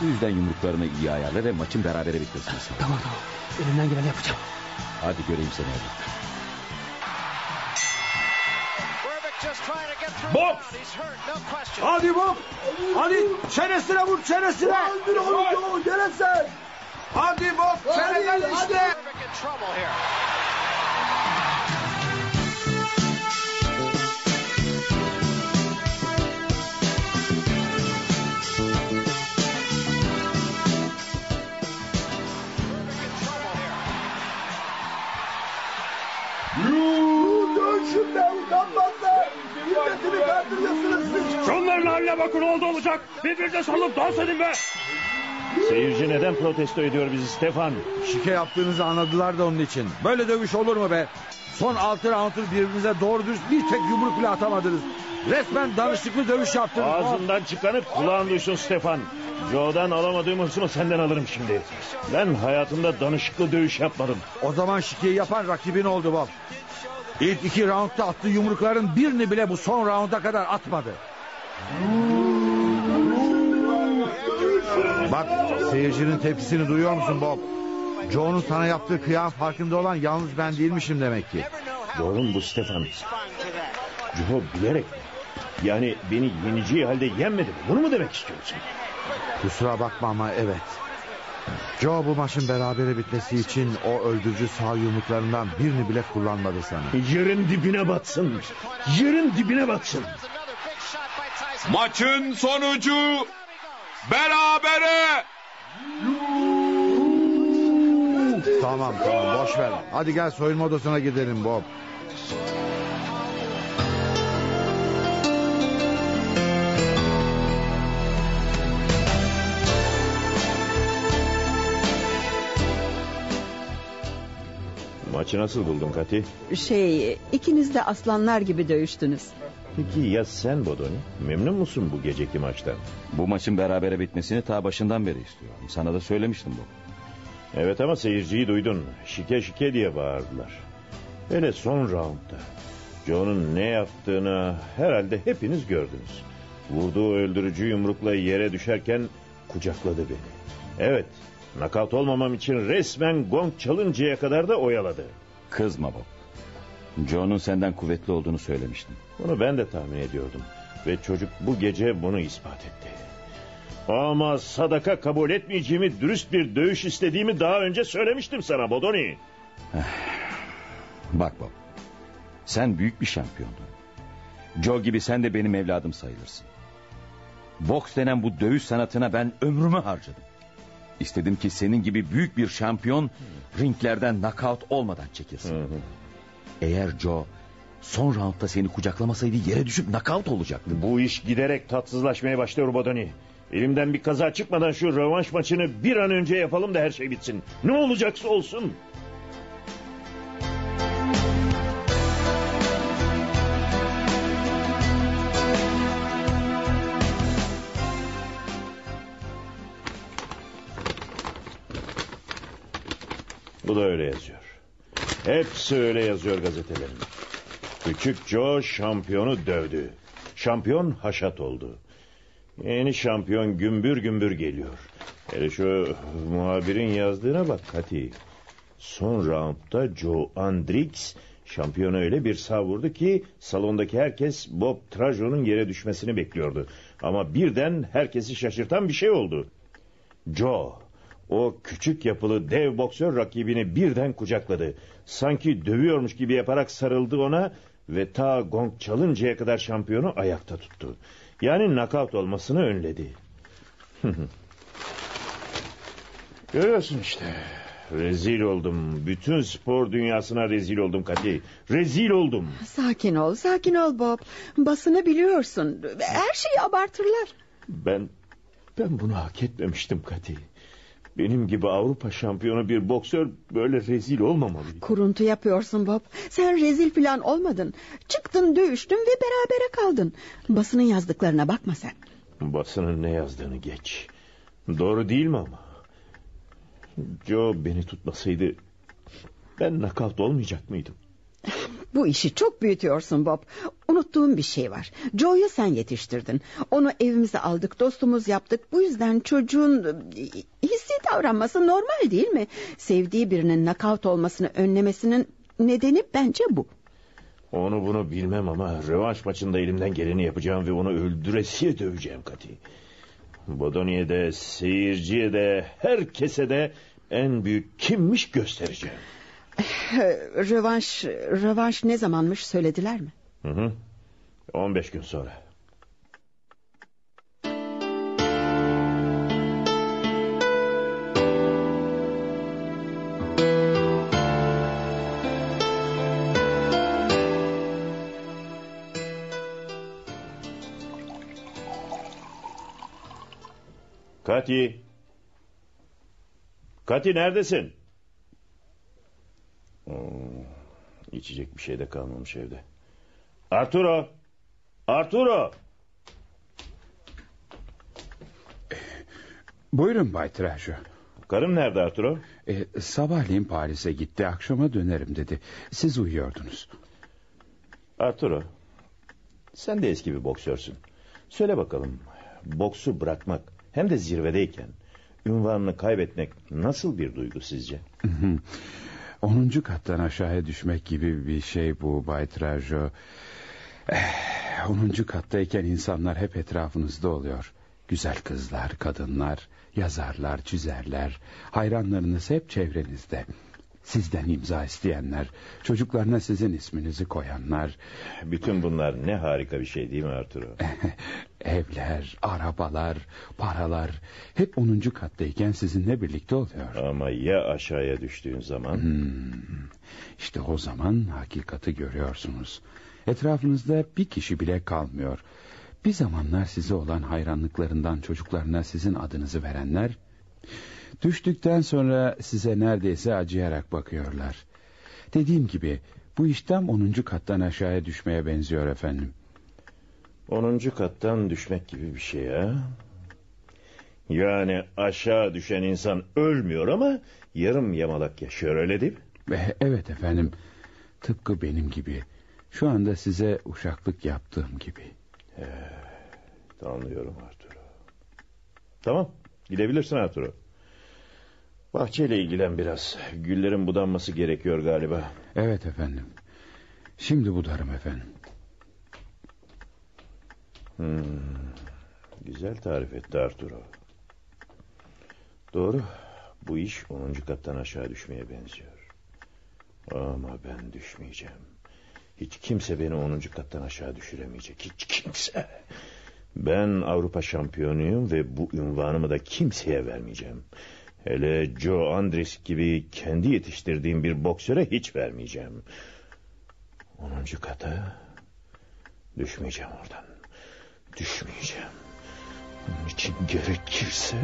Bu yüzden yumruklarını iyi ayarla ve maçın berabere bitmesini sağla. Tamam tamam. Elimden geleni yapacağım. Hadi göreyim seni hadi. Question. Hadi Bob. Hadi çenesine vur çenesine. Hadi Bob çeneden işte. Milletini kandırıyorsunuz siz. Şunların haline bakın oldu olacak. Birbirine sarılıp dans edin be. Seyirci neden protesto ediyor bizi Stefan? Şike yaptığınızı anladılar da onun için. Böyle dövüş olur mu be? Son altı roundur birbirinize doğru dürüst bir tek yumruk bile atamadınız. Resmen danışıklı dövüş yaptınız. Ağzından çıkanı kulağın duysun Stefan. Joe'dan alamadığım hırsımı senden alırım şimdi. Ben hayatımda danışıklı dövüş yapmadım. O zaman şikeyi yapan rakibin oldu Bob. İlk iki roundda attığı yumrukların birini bile bu son rounda kadar atmadı. Bak seyircinin tepkisini duyuyor musun Bob? Joe'nun sana yaptığı kıyam farkında olan yalnız ben değilmişim demek ki. Doğru bu Stefan? Joe bilerek mi? Yani beni yeneceği halde yenmedi mi? Bunu mu demek istiyorsun? Kusura bakma ama evet. Joe bu maçın berabere bitmesi için o öldürücü sağ yumruklarından birini bile kullanmadı sana. Yerin dibine batsın. Yerin dibine batsın. Maçın sonucu berabere. Tamam tamam boş ver. Hadi gel soyunma odasına gidelim Bob. Maçı nasıl buldun Kati? Şey ikiniz de aslanlar gibi dövüştünüz. Peki ya sen Bodoni? Memnun musun bu geceki maçtan? Bu maçın berabere bitmesini ta başından beri istiyorum. Sana da söylemiştim bu. Evet ama seyirciyi duydun. Şike şike diye bağırdılar. Hele son roundda. Joe'nun ne yaptığını herhalde hepiniz gördünüz. Vurduğu öldürücü yumrukla yere düşerken kucakladı beni. Evet, nakavt olmamam için resmen gong çalıncaya kadar da oyaladı. Kızma Bob. Joe'nun senden kuvvetli olduğunu söylemiştim. Bunu ben de tahmin ediyordum. Ve çocuk bu gece bunu ispat etti. Ama sadaka kabul etmeyeceğimi, dürüst bir dövüş istediğimi daha önce söylemiştim sana Bodoni. Bak Bob. Sen büyük bir şampiyondun. Joe gibi sen de benim evladım sayılırsın. Boks denen bu dövüş sanatına ben ömrümü harcadım. İstedim ki senin gibi büyük bir şampiyon ringlerden knockout olmadan çekilsin. Eğer Joe son roundda seni kucaklamasaydı yere düşüp knockout olacaktı. Bu iş giderek tatsızlaşmaya başlıyor Bodoni. Elimden bir kaza çıkmadan şu rövanş maçını bir an önce yapalım da her şey bitsin. Ne olacaksa olsun. Da öyle yazıyor. Hepsi öyle yazıyor gazetelerin. Küçük Joe şampiyonu dövdü. Şampiyon haşat oldu. Yeni şampiyon gümbür gümbür geliyor. Hele şu muhabirin yazdığına bak Kati. Son roundda Joe Andrix şampiyona öyle bir sağ vurdu ki salondaki herkes Bob Trajo'nun yere düşmesini bekliyordu. Ama birden herkesi şaşırtan bir şey oldu. Joe o küçük yapılı dev boksör rakibini birden kucakladı. Sanki dövüyormuş gibi yaparak sarıldı ona ve ta gong çalıncaya kadar şampiyonu ayakta tuttu. Yani nakavt olmasını önledi. Görüyorsun işte. Rezil oldum. Bütün spor dünyasına rezil oldum Kati. Rezil oldum. Sakin ol, sakin ol Bob. Basını biliyorsun. Her şeyi abartırlar. Ben ben bunu hak etmemiştim Kati. Benim gibi Avrupa şampiyonu bir boksör böyle rezil olmamalıydı. Kuruntu yapıyorsun Bob. Sen rezil falan olmadın. Çıktın dövüştün ve berabere kaldın. Basının yazdıklarına bakma sen. Basının ne yazdığını geç. Doğru değil mi ama? Joe beni tutmasaydı ben nakavt olmayacak mıydım? Bu işi çok büyütüyorsun Bob. Unuttuğum bir şey var. Joe'yu sen yetiştirdin. Onu evimize aldık, dostumuz yaptık. Bu yüzden çocuğun e, hissi davranması normal değil mi? Sevdiği birinin nakavt olmasını önlemesinin nedeni bence bu. Onu bunu bilmem ama rövanş maçında elimden geleni yapacağım ve onu öldüresiye döveceğim Kati. Bodoni'ye de, seyirciye de, herkese de en büyük kimmiş göstereceğim. Rövanş, rövanş ne zamanmış söylediler mi? Hı hı. 15 gün sonra. Kati. Kati neredesin? Oo, içecek bir şey de kalmamış evde. Arturo. Arturo. Buyurun Bay Trajo. Karım nerede Arturo? E, sabahleyin Paris'e gitti akşama dönerim dedi. Siz uyuyordunuz. Arturo. Sen de eski bir boksörsün. Söyle bakalım. Boksu bırakmak hem de zirvedeyken ünvanını kaybetmek nasıl bir duygu sizce? Onuncu kattan aşağıya düşmek gibi bir şey bu Bay Trajo. Eh, onuncu kattayken insanlar hep etrafınızda oluyor. Güzel kızlar, kadınlar, yazarlar, çizerler. Hayranlarınız hep çevrenizde. Sizden imza isteyenler, çocuklarına sizin isminizi koyanlar. Bütün bunlar ne harika bir şey değil mi Arturo? Evler, arabalar, paralar hep onuncu kattayken sizinle birlikte oluyor. Ama ya aşağıya düştüğün zaman? Hmm, işte o zaman hakikati görüyorsunuz. Etrafınızda bir kişi bile kalmıyor. Bir zamanlar size olan hayranlıklarından çocuklarına sizin adınızı verenler... ...düştükten sonra size neredeyse acıyarak bakıyorlar. Dediğim gibi bu iş tam 10. kattan aşağıya düşmeye benziyor efendim. 10. kattan düşmek gibi bir şey ha? Yani aşağı düşen insan ölmüyor ama yarım yamalak yaşıyor öyle değil mi? Evet efendim. Tıpkı benim gibi. Şu anda size uşaklık yaptığım gibi. Anlıyorum Arturo. Tamam gidebilirsin Arturo. Bahçeyle ilgilen biraz. Güllerin budanması gerekiyor galiba. Evet efendim. Şimdi budarım efendim. Hmm, güzel tarif etti Arturo. Doğru. Bu iş 10. kattan aşağı düşmeye benziyor. Ama ben düşmeyeceğim. Hiç kimse beni 10. kattan aşağı düşüremeyecek. Hiç kimse. Ben Avrupa şampiyonuyum ve bu ünvanımı da kimseye vermeyeceğim. Hele Joe Andres gibi kendi yetiştirdiğim bir boksöre hiç vermeyeceğim. 10. kata düşmeyeceğim oradan. Düşmeyeceğim. Onun için gerekirse...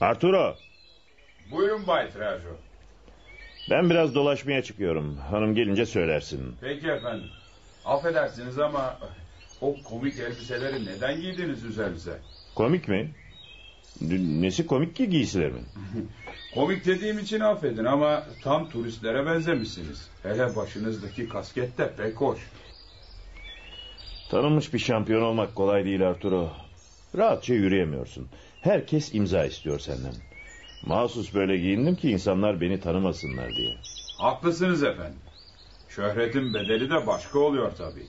Arturo. Buyurun Bay Trajo. Ben biraz dolaşmaya çıkıyorum. Hanım gelince söylersin. Peki efendim. Affedersiniz ama o komik elbiseleri neden giydiniz üzerinize? Komik mi? Nesi komik ki giysilerimin? komik dediğim için affedin ama tam turistlere benzemişsiniz. Hele başınızdaki kasket de pek hoş. Tanınmış bir şampiyon olmak kolay değil Arturo. Rahatça yürüyemiyorsun. Herkes imza istiyor senden. Mahsus böyle giyindim ki insanlar beni tanımasınlar diye. Haklısınız efendim. Şöhretin bedeli de başka oluyor tabii.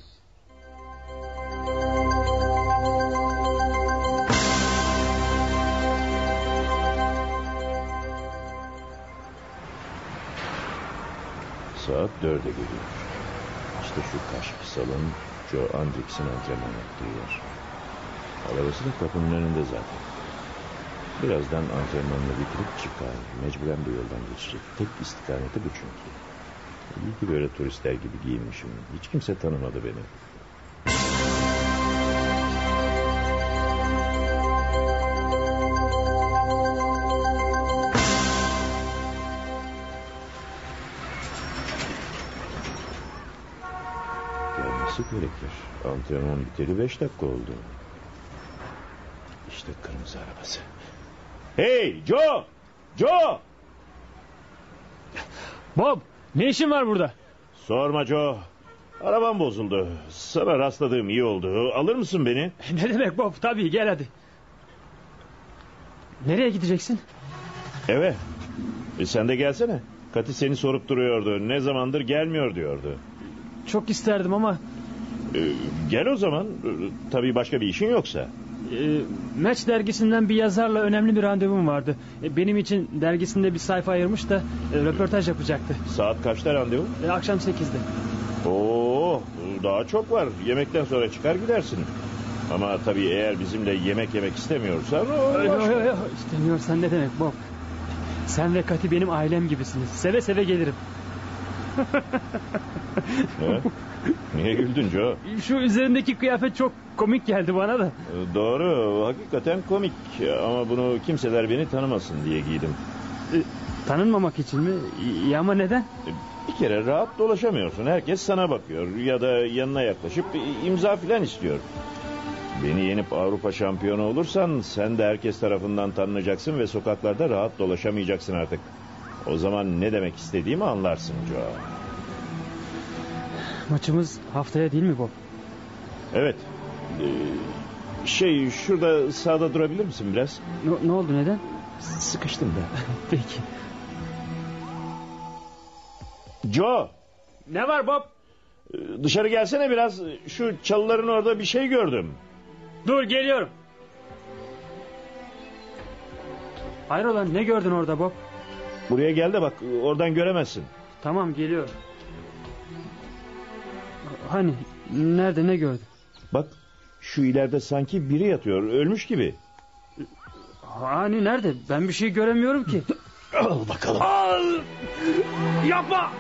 Saat dörde geliyor. İşte şu karşı salon Joe Andricks'in antrenman yaptığı yer. Arabası da kapının önünde zaten. Birazdan antrenmanını bitirip çıkar. Mecburen bu yoldan geçecek. Tek istikameti bu çünkü. İyi ki böyle turistler gibi giyinmişim. Hiç kimse tanımadı beni. Gelmesi gerekir. Antrenman biteli beş dakika oldu. İşte kırmızı arabası. Hey Joe! Joe! Bob ne işin var burada? Sorma Joe. Arabam bozuldu. Sana rastladığım iyi oldu. Alır mısın beni? Ne demek Bob tabii gel hadi. Nereye gideceksin? Eve. E sen de gelsene. Kati seni sorup duruyordu. Ne zamandır gelmiyor diyordu. Çok isterdim ama... E, gel o zaman. E, tabii başka bir işin yoksa. E, Match dergisinden bir yazarla önemli bir randevum vardı. E, benim için dergisinde bir sayfa ayırmış da e, röportaj yapacaktı. Saat kaçta randevu? E, akşam 8'de. Oo, daha çok var. Yemekten sonra çıkar gidersin. Ama tabii eğer bizimle yemek yemek istemiyorsan... O başka. yok istemiyorsan ne demek Bob? Sen ve Kati benim ailem gibisiniz. Seve seve gelirim. Ne? Niye güldün Joe? Şu üzerindeki kıyafet çok komik geldi bana da. E, Doğru, hakikaten komik. Ama bunu kimseler beni tanımasın diye giydim. E, tanınmamak için mi? İyi ama neden? E, Bir kere rahat dolaşamıyorsun. Herkes sana bakıyor. Ya da yanına yaklaşıp imza filan istiyor. Beni yenip Avrupa şampiyonu olursan sen de herkes tarafından tanınacaksın ve sokaklarda rahat dolaşamayacaksın artık. O zaman ne demek istediğimi anlarsın Joe. Maçımız haftaya değil mi Bob? Evet. Ee, şey şurada sağda durabilir misin biraz? Ne, ne oldu neden? Sıkıştım da. Peki. Joe Ne var Bob? e, dışarı gelsene biraz. Şu çalıların orada bir şey gördüm. Dur geliyorum. Hayrola ne gördün orada Bob? Buraya gel de bak oradan göremezsin. Tamam geliyorum. Hani nerede ne gördün? Bak şu ileride sanki biri yatıyor ölmüş gibi. Hani nerede? Ben bir şey göremiyorum ki. Al bakalım. Al! Yapma!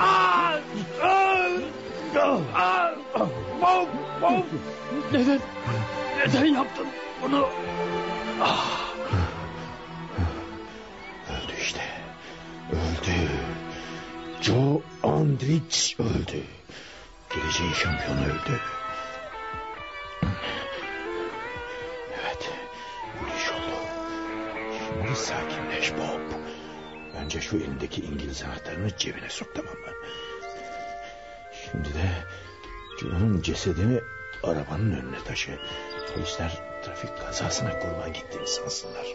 Al! Al! Al! Bob! Bob! Neden? Neden yaptın bunu? Ah! İşte. Öldü. Joe Andrich öldü. Geleceğin şampiyonu öldü. Evet. Bu iş oldu. sakinleş Bob. Önce şu elindeki İngiliz anahtarını cebine sok tamam mı? Şimdi de Joe'nun cesedini arabanın önüne taşı. Polisler trafik kazasına kurban gittiğini sansınlar.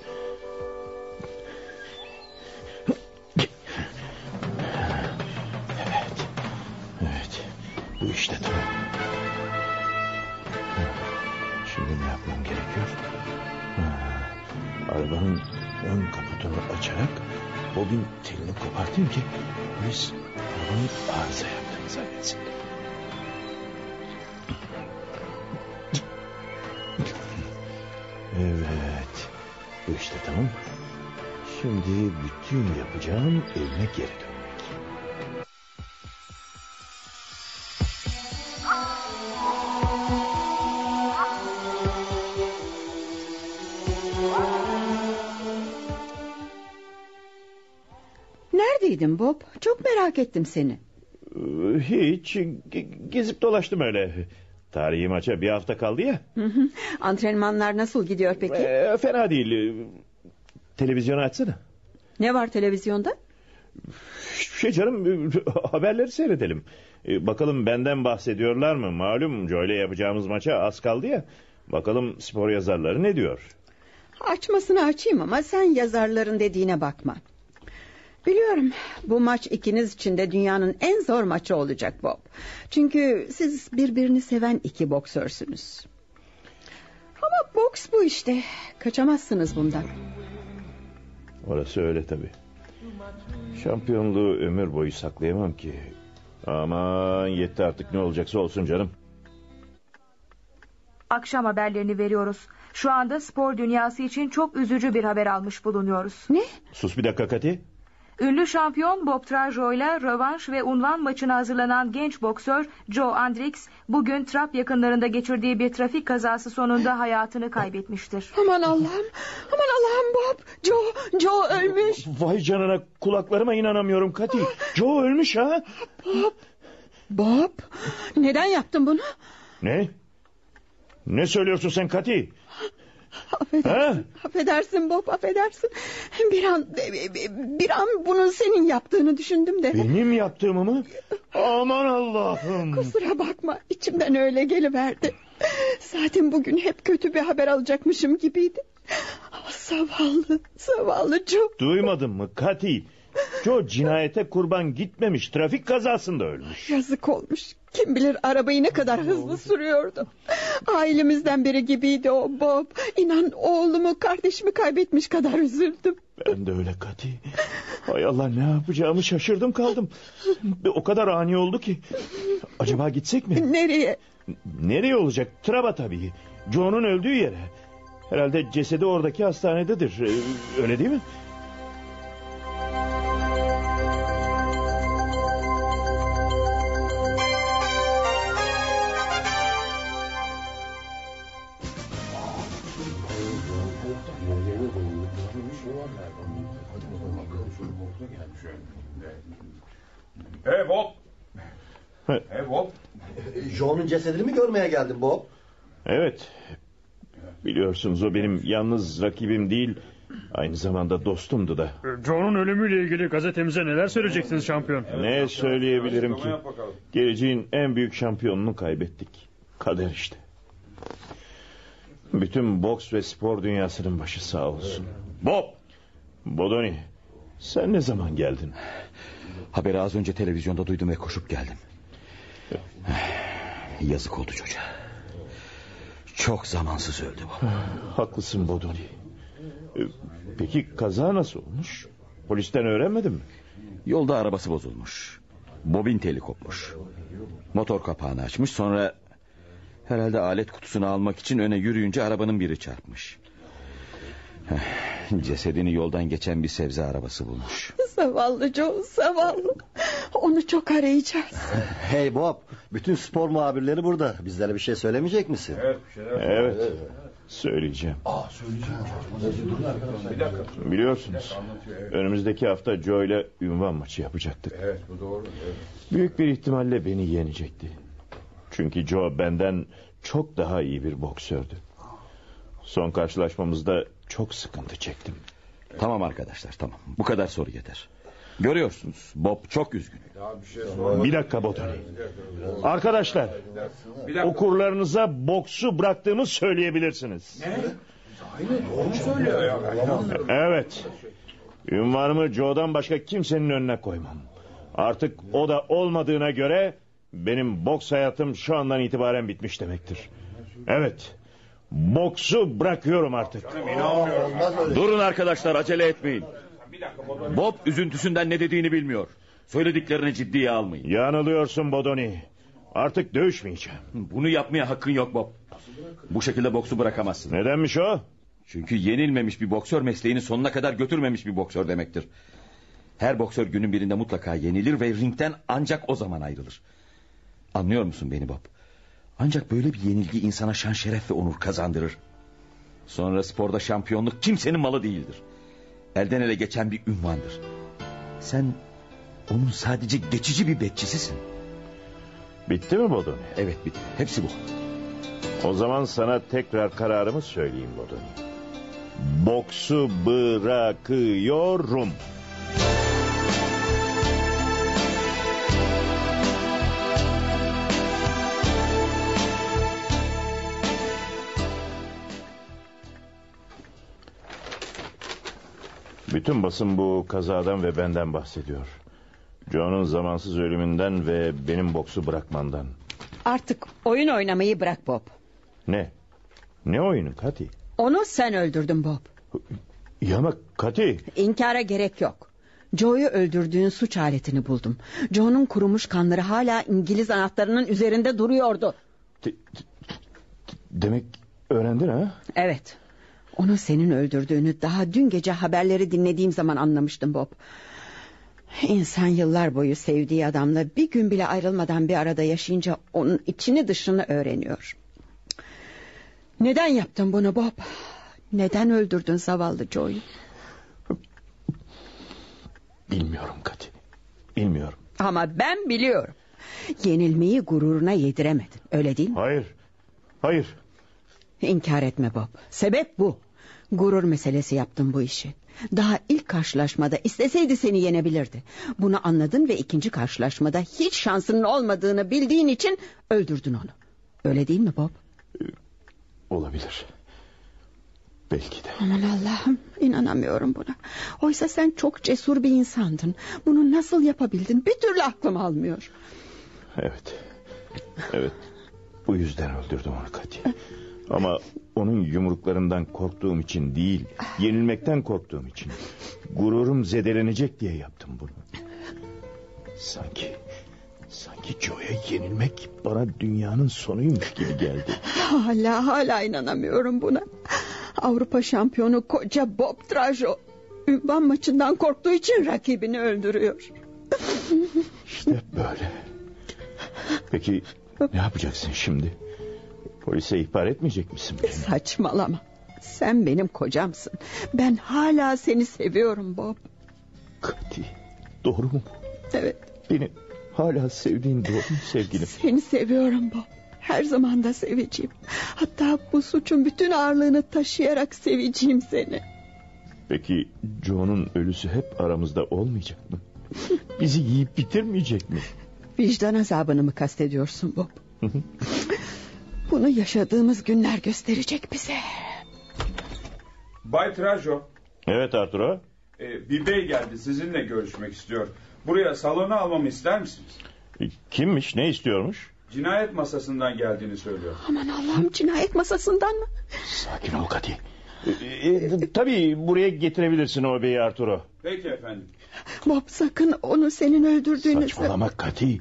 Bobin telini kopartayım ki polis arabanın arıza yaptığını zannetsin. Evet. Bu işte tamam. Şimdi bütün yapacağım evine geri dönmek. Bob? Çok merak ettim seni. Ee, Hiç ge- gezip dolaştım öyle. Tarihi maça bir hafta kaldı ya. Hı hı. Antrenmanlar nasıl gidiyor peki? Ee, fena değil. Televizyonu açsana. Ne var televizyonda? Hiçbir şey canım haberleri seyredelim. Ee, Bakalım benden bahsediyorlar mı? Malum Joe ile yapacağımız maça az kaldı ya. Bakalım spor yazarları ne diyor? Açmasını açayım ama sen yazarların dediğine bakma. Biliyorum bu maç ikiniz için de dünyanın en zor maçı olacak Bob. Çünkü siz birbirini seven iki boksörsünüz. Ama boks bu işte. Kaçamazsınız bundan. Orası öyle tabi. Şampiyonluğu ömür boyu saklayamam ki. Aman yetti artık ne olacaksa olsun canım. Akşam haberlerini veriyoruz. Şu anda spor dünyası için çok üzücü bir haber almış bulunuyoruz. Ne? Sus bir dakika Kati. Ünlü şampiyon Bob Trajo ile rövanş ve unvan maçına hazırlanan genç boksör Joe Andrix bugün Trap yakınlarında geçirdiği bir trafik kazası sonunda hayatını kaybetmiştir. Aman Allah'ım. Aman Allah'ım Bob. Joe, Joe ölmüş. Vay canına kulaklarıma inanamıyorum Kati. Joe ölmüş ha. Bob. Bob. Neden yaptın bunu? Ne? Ne söylüyorsun sen Kati? Affedersin, Ha? affedersin Bob, affedersin. Bir an, bir an bunu senin yaptığını düşündüm de. Benim yaptığımı mı? Aman Allah'ım. Kusura bakma, içimden öyle geliverdi. Zaten bugün hep kötü bir haber alacakmışım gibiydi. Zavallı, zavallı Joe. Duymadın mı Kati? Joe cinayete kurban gitmemiş. Trafik kazasında ölmüş. Yazık olmuş. Kim bilir arabayı ne kadar hızlı sürüyordu. Ailemizden biri gibiydi o Bob. İnan oğlumu, kardeşimi kaybetmiş kadar üzüldüm. Ben de öyle Kati. Hay Allah ne yapacağımı şaşırdım kaldım. O kadar ani oldu ki. Acaba gitsek mi? Nereye? Nereye olacak? Traba tabii. Joe'nun öldüğü yere. Herhalde cesedi oradaki hastanededir. Ee, Öyle değil mi? Hey Bob. Hey Bob. Joe'nun cesedini mi görmeye geldin Bob? Evet. Biliyorsunuz o benim yalnız rakibim değil... ...aynı zamanda dostumdu da. Joe'nun ölümüyle ilgili gazetemize neler söyleyeceksiniz şampiyon? Ne söyleyebilirim ki? Geleceğin en büyük şampiyonunu kaybettik. Kader işte. Bütün boks ve spor dünyasının başı sağ olsun. Bob! Bodoni, sen ne zaman geldin? Haberi az önce televizyonda duydum ve koşup geldim. Yazık oldu çocuğa. Çok zamansız öldü bu. Haklısın Bodoni. Ee, Peki kaza nasıl olmuş? Polisten öğrenmedin mi? Yolda arabası bozulmuş. Bobin teli kopmuş. Motor kapağını açmış sonra... ...herhalde alet kutusunu almak için öne yürüyünce arabanın biri çarpmış. Cesedini yoldan geçen bir sebze arabası bulmuş. Zavallı Joe, zavallı. Onu çok arayacağız. Hey Bob, bütün spor muhabirleri burada. Bizlere bir şey söylemeyecek misin? Evet bir şeyler. Evet. Söyleyeceğim. Aa söyleyeceğim. Bir dakika. Biliyorsunuz. Önümüzdeki hafta Joe ile ünvan maçı yapacaktık. Evet bu doğru. Evet. Büyük bir ihtimalle beni yenecekti. Çünkü Joe benden çok daha iyi bir boksördü. Son karşılaşmamızda çok sıkıntı çektim. Tamam arkadaşlar tamam. Bu kadar soru yeter. Görüyorsunuz Bob çok üzgün. Bir dakika Botany. Arkadaşlar okurlarınıza boksu bıraktığımı söyleyebilirsiniz. Evet. Ünvanımı Joe'dan başka kimsenin önüne koymam. Artık o da olmadığına göre benim boks hayatım şu andan itibaren bitmiş demektir. Evet. Boksu bırakıyorum artık. Durun arkadaşlar acele etmeyin. Bob üzüntüsünden ne dediğini bilmiyor. Söylediklerini ciddiye almayın. Yanılıyorsun Bodoni. Artık dövüşmeyeceğim. Bunu yapmaya hakkın yok Bob. Bu şekilde boksu bırakamazsın. Nedenmiş o? Çünkü yenilmemiş bir boksör mesleğini sonuna kadar götürmemiş bir boksör demektir. Her boksör günün birinde mutlaka yenilir ve ringten ancak o zaman ayrılır. Anlıyor musun beni Bob? Ancak böyle bir yenilgi insana şan şeref ve onur kazandırır. Sonra sporda şampiyonluk kimsenin malı değildir. Elden ele geçen bir ünvandır. Sen onun sadece geçici bir bekçisisin. Bitti mi Bodoni? Evet bitti. Hepsi bu. O zaman sana tekrar kararımı söyleyeyim Bodoni. Boksu bırakıyorum. Bütün basın bu kazadan ve benden bahsediyor. Joe'nun zamansız ölümünden ve benim boksu bırakmandan. Artık oyun oynamayı bırak Bob. Ne? Ne oyunu Kati? Onu sen öldürdün Bob. Ya ama Kati... İnkara gerek yok. Joe'yu öldürdüğün suç aletini buldum. Joe'nun kurumuş kanları hala İngiliz anahtarının üzerinde duruyordu. Demek öğrendin ha? Evet. Onu senin öldürdüğünü daha dün gece haberleri dinlediğim zaman anlamıştım Bob. İnsan yıllar boyu sevdiği adamla bir gün bile ayrılmadan bir arada yaşayınca onun içini dışını öğreniyor. Neden yaptın bunu Bob? Neden öldürdün zavallı Joe'yu? Bilmiyorum Kati. Bilmiyorum. Ama ben biliyorum. Yenilmeyi gururuna yediremedin. Öyle değil mi? Hayır. Hayır. İnkar etme Bob. Sebep bu. Gurur meselesi yaptın bu işi. Daha ilk karşılaşmada isteseydi seni yenebilirdi. Bunu anladın ve ikinci karşılaşmada hiç şansının olmadığını bildiğin için öldürdün onu. Öyle değil mi Bob? Olabilir. Belki de. Aman Allah'ım inanamıyorum buna. Oysa sen çok cesur bir insandın. Bunu nasıl yapabildin bir türlü aklım almıyor. Evet. Evet. Bu yüzden öldürdüm onu Kati. Ama onun yumruklarından korktuğum için değil, yenilmekten korktuğum için. Gururum zedelenecek diye yaptım bunu. Sanki, sanki Joe'ya yenilmek bana dünyanın sonuymuş gibi geldi. Hala hala inanamıyorum buna. Avrupa şampiyonu koca Bob Trajo. Ünvan maçından korktuğu için rakibini öldürüyor. İşte böyle. Peki ne yapacaksın şimdi? Polise ihbar etmeyecek misin beni? Saçmalama. Sen benim kocamsın. Ben hala seni seviyorum Bob. Kati doğru mu? Evet. Beni hala sevdiğin doğru mu sevgilim? Seni seviyorum Bob. Her zaman da seveceğim. Hatta bu suçun bütün ağırlığını taşıyarak seveceğim seni. Peki Joe'nun ölüsü hep aramızda olmayacak mı? Bizi yiyip bitirmeyecek mi? Vicdan azabını mı kastediyorsun Bob? Bunu yaşadığımız günler gösterecek bize. Bay Trajo. Evet Arturo. E, bir bey geldi sizinle görüşmek istiyor. Buraya salona almamı ister misiniz? E, kimmiş ne istiyormuş? Cinayet masasından geldiğini söylüyor. Aman Allah'ım cinayet masasından mı? Sakin ol Kati. E, e, tabii buraya getirebilirsin o beyi Arturo. Peki efendim. Bob sakın onu senin öldürdüğünü... Saçmalama Kati.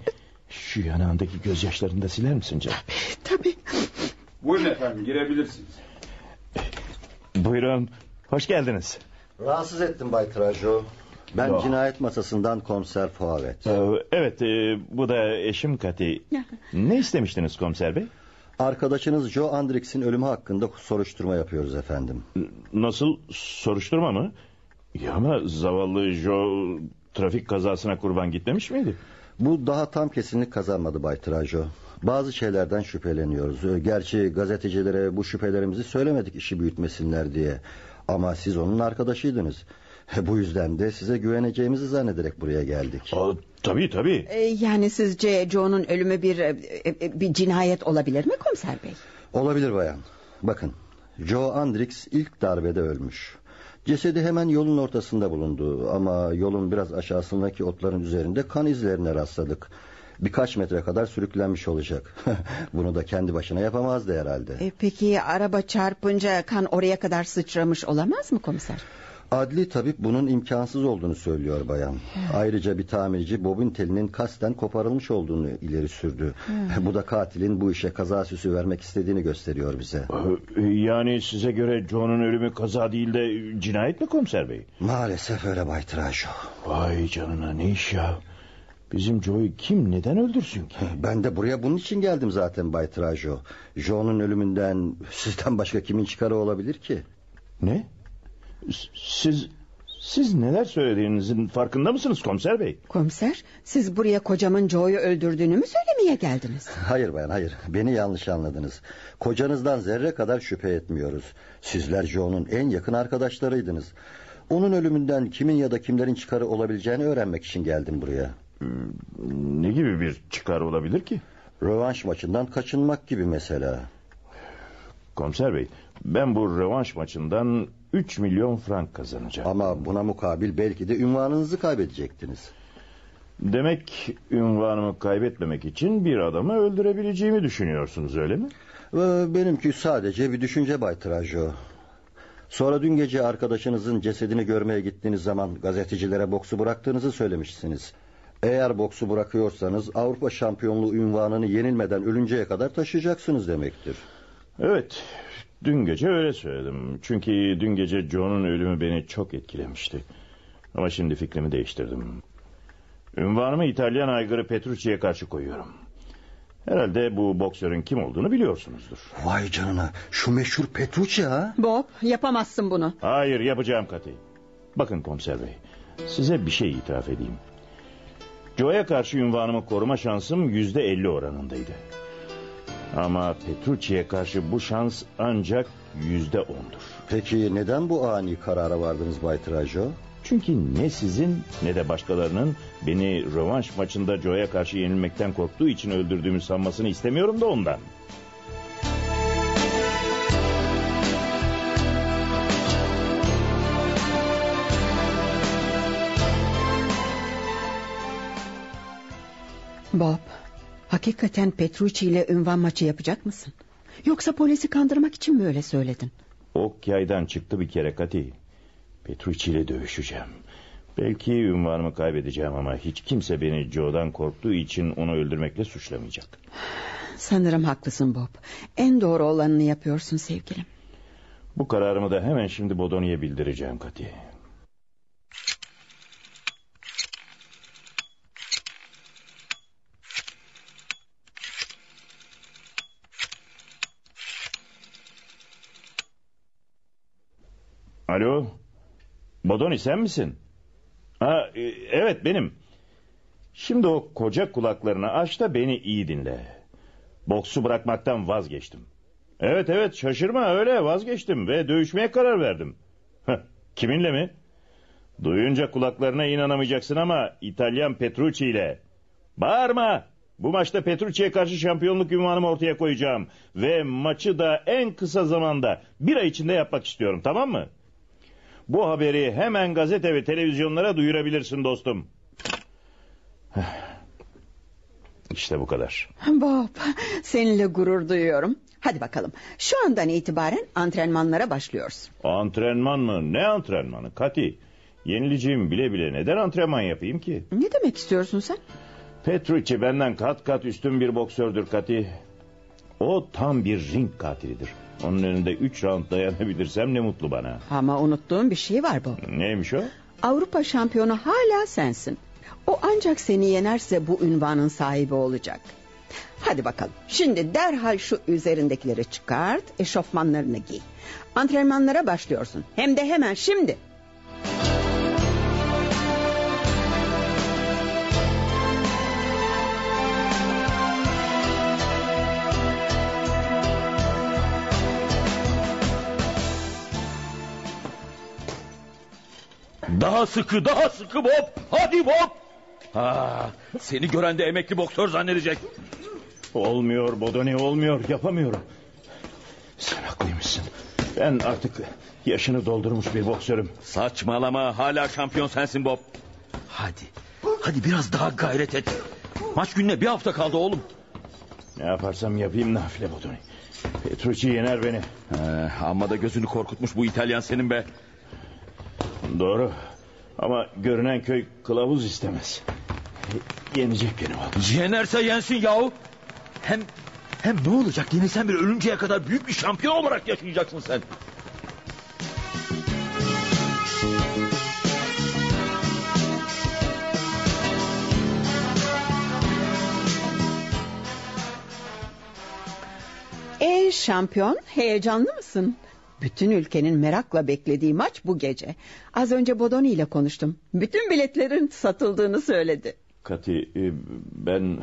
Şu yanağındaki gözyaşlarını da siler misin canım? Buyurun efendim girebilirsiniz. Buyurun. Hoş geldiniz. Rahatsız ettim Bay Trajo. Ben Yo. cinayet masasından komiser Fuavet. Ee, evet e, bu da eşim Kati. Ne istemiştiniz komiser bey? Arkadaşınız Joe Andrix'in ölümü hakkında soruşturma yapıyoruz efendim. Nasıl soruşturma mı? Ya ama zavallı Joe trafik kazasına kurban gitmemiş miydi? Bu daha tam kesinlik kazanmadı Bay Trajo. Bazı şeylerden şüpheleniyoruz. Ee, Gerçi gazetecilere bu şüphelerimizi söylemedik işi büyütmesinler diye. Ama siz onun arkadaşıydınız. Bu yüzden de size güveneceğimizi zannederek buraya geldik. Aa, tabii tabii. Ee, yani sizce Joe'nun ölümü bir e, e, bir cinayet olabilir mi komiser bey? Olabilir bayan. Bakın Joe Andrix ilk darbede ölmüş. Cesedi hemen yolun ortasında bulundu ama yolun biraz aşağısındaki otların üzerinde kan izlerine rastladık. Birkaç metre kadar sürüklenmiş olacak. Bunu da kendi başına yapamazdı herhalde. E, peki araba çarpınca kan oraya kadar sıçramış olamaz mı komiser? Adli tabip bunun imkansız olduğunu söylüyor bayan. Ayrıca bir tamirci bobin telinin kasten koparılmış olduğunu ileri sürdü. Bu da katilin bu işe kaza süsü vermek istediğini gösteriyor bize. Ee, Yani size göre John'un ölümü kaza değil de cinayet mi komiser bey? Maalesef öyle Bay Trajo. Vay canına ne iş ya. Bizim Joe'yu kim neden öldürsün ki? Ben de buraya bunun için geldim zaten Bay Trajo. Joe'nun ölümünden sizden başka kimin çıkarı olabilir ki? Ne? Siz siz neler söylediğinizin farkında mısınız komiser bey? Komiser siz buraya kocamın Joe'yu öldürdüğünü mü söylemeye geldiniz? Hayır bayan hayır. Beni yanlış anladınız. Kocanızdan zerre kadar şüphe etmiyoruz. Sizler Joe'nun en yakın arkadaşlarıydınız. Onun ölümünden kimin ya da kimlerin çıkarı olabileceğini öğrenmek için geldim buraya. Ne gibi bir çıkar olabilir ki? Rövanş maçından kaçınmak gibi mesela. Komiser bey ben bu rövanş maçından 3 milyon frank kazanacağım. Ama buna mukabil belki de ünvanınızı kaybedecektiniz. Demek ünvanımı kaybetmemek için bir adamı öldürebileceğimi düşünüyorsunuz öyle mi? Ve benimki sadece bir düşünce Bay Trajo. Sonra dün gece arkadaşınızın cesedini görmeye gittiğiniz zaman gazetecilere boksu bıraktığınızı söylemişsiniz. Eğer boksu bırakıyorsanız Avrupa şampiyonluğu ünvanını yenilmeden ölünceye kadar taşıyacaksınız demektir. Evet dün gece öyle söyledim. Çünkü dün gece John'un ölümü beni çok etkilemişti. Ama şimdi fikrimi değiştirdim. Ünvanımı İtalyan aygırı Petrucci'ye karşı koyuyorum. Herhalde bu boksörün kim olduğunu biliyorsunuzdur. Vay canına şu meşhur Petrucci ha? Bob yapamazsın bunu. Hayır yapacağım Kati. Bakın komiser bey size bir şey itiraf edeyim. Joe'ya karşı ünvanımı koruma şansım yüzde elli oranındaydı. Ama Petrucci'ye karşı bu şans ancak yüzde ondur. Peki neden bu ani karara vardınız Bay Trajo? Çünkü ne sizin ne de başkalarının beni rövanş maçında Joe'ya karşı yenilmekten korktuğu için öldürdüğümü sanmasını istemiyorum da ondan. Bob hakikaten Petrucci ile ünvan maçı yapacak mısın? Yoksa polisi kandırmak için mi öyle söyledin? Ok yaydan çıktı bir kere Kati. Petrucci ile dövüşeceğim. Belki ünvanımı kaybedeceğim ama hiç kimse beni Joe'dan korktuğu için onu öldürmekle suçlamayacak. Sanırım haklısın Bob. En doğru olanını yapıyorsun sevgilim. Bu kararımı da hemen şimdi Bodoni'ye bildireceğim Kati. Alo. Bodoni sen misin? Ha, e, evet benim. Şimdi o koca kulaklarını aç da beni iyi dinle. Boksu bırakmaktan vazgeçtim. Evet evet şaşırma öyle vazgeçtim ve dövüşmeye karar verdim. Kiminle mi? Duyunca kulaklarına inanamayacaksın ama İtalyan Petrucci ile. Bağırma. Bu maçta Petrucci'ye karşı şampiyonluk ünvanımı ortaya koyacağım. Ve maçı da en kısa zamanda bir ay içinde yapmak istiyorum tamam mı? Bu haberi hemen gazete ve televizyonlara duyurabilirsin dostum. İşte bu kadar. Bob seninle gurur duyuyorum. Hadi bakalım şu andan itibaren antrenmanlara başlıyoruz. Antrenman mı? Ne antrenmanı? Kati, yenileceğimi bile bile neden antrenman yapayım ki? Ne demek istiyorsun sen? Petrucci benden kat kat üstün bir boksördür Kati. O tam bir ring katilidir. Onun önünde üç round dayanabilirsem ne mutlu bana. Ama unuttuğum bir şey var Bob. Neymiş o? Avrupa şampiyonu hala sensin. O ancak seni yenerse bu ünvanın sahibi olacak. Hadi bakalım. Şimdi derhal şu üzerindekileri çıkart, eşofmanlarını giy. Antrenmanlara başlıyorsun. Hem de hemen şimdi. Daha sıkı daha sıkı Bob. Hadi Bob. Ha, seni gören de emekli boksör zannedecek. Olmuyor Bodoni olmuyor yapamıyorum. Sen haklıymışsın. Ben artık yaşını doldurmuş bir boksörüm. Saçmalama hala şampiyon sensin Bob. Hadi. Hadi biraz daha gayret et. Maç gününe bir hafta kaldı oğlum. Ne yaparsam yapayım nafile Bodoni. Petrucci yener beni. Ee, amma da gözünü korkutmuş bu İtalyan senin be. Doğru. Ama görünen köy kılavuz istemez. Yenecek beni Bob. Yenerse yensin yahu. Hem hem ne olacak yenilsen bir ölünceye kadar büyük bir şampiyon olarak yaşayacaksın sen. E şampiyon heyecanlı mısın? Bütün ülkenin merakla beklediği maç bu gece. Az önce Bodoni ile konuştum. Bütün biletlerin satıldığını söyledi. Kati e, ben,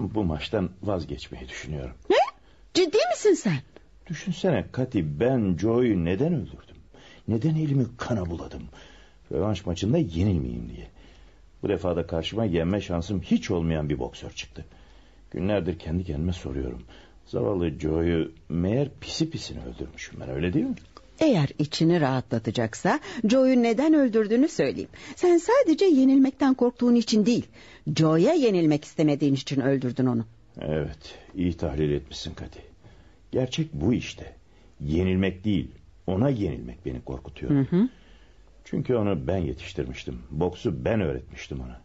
bu maçtan vazgeçmeyi düşünüyorum. Ne? Ciddi misin sen? Düşünsene Kati ben Joe'yu neden öldürdüm? Neden elimi kana buladım? Rövanş maçında yenilmeyeyim diye. Bu defa da karşıma yenme şansım hiç olmayan bir boksör çıktı. Günlerdir kendi kendime soruyorum. Zavallı Joe'yu meğer pisi pisini öldürmüşüm ben öyle değil mi? Eğer içini rahatlatacaksa Joe'yu neden öldürdüğünü söyleyeyim. Sen sadece yenilmekten korktuğun için değil... ...Joe'ya yenilmek istemediğin için öldürdün onu. Evet iyi tahlil etmişsin Kati. Gerçek bu işte. Yenilmek değil ona yenilmek beni korkutuyor. Hı hı. Çünkü onu ben yetiştirmiştim. Boksu ben öğretmiştim ona.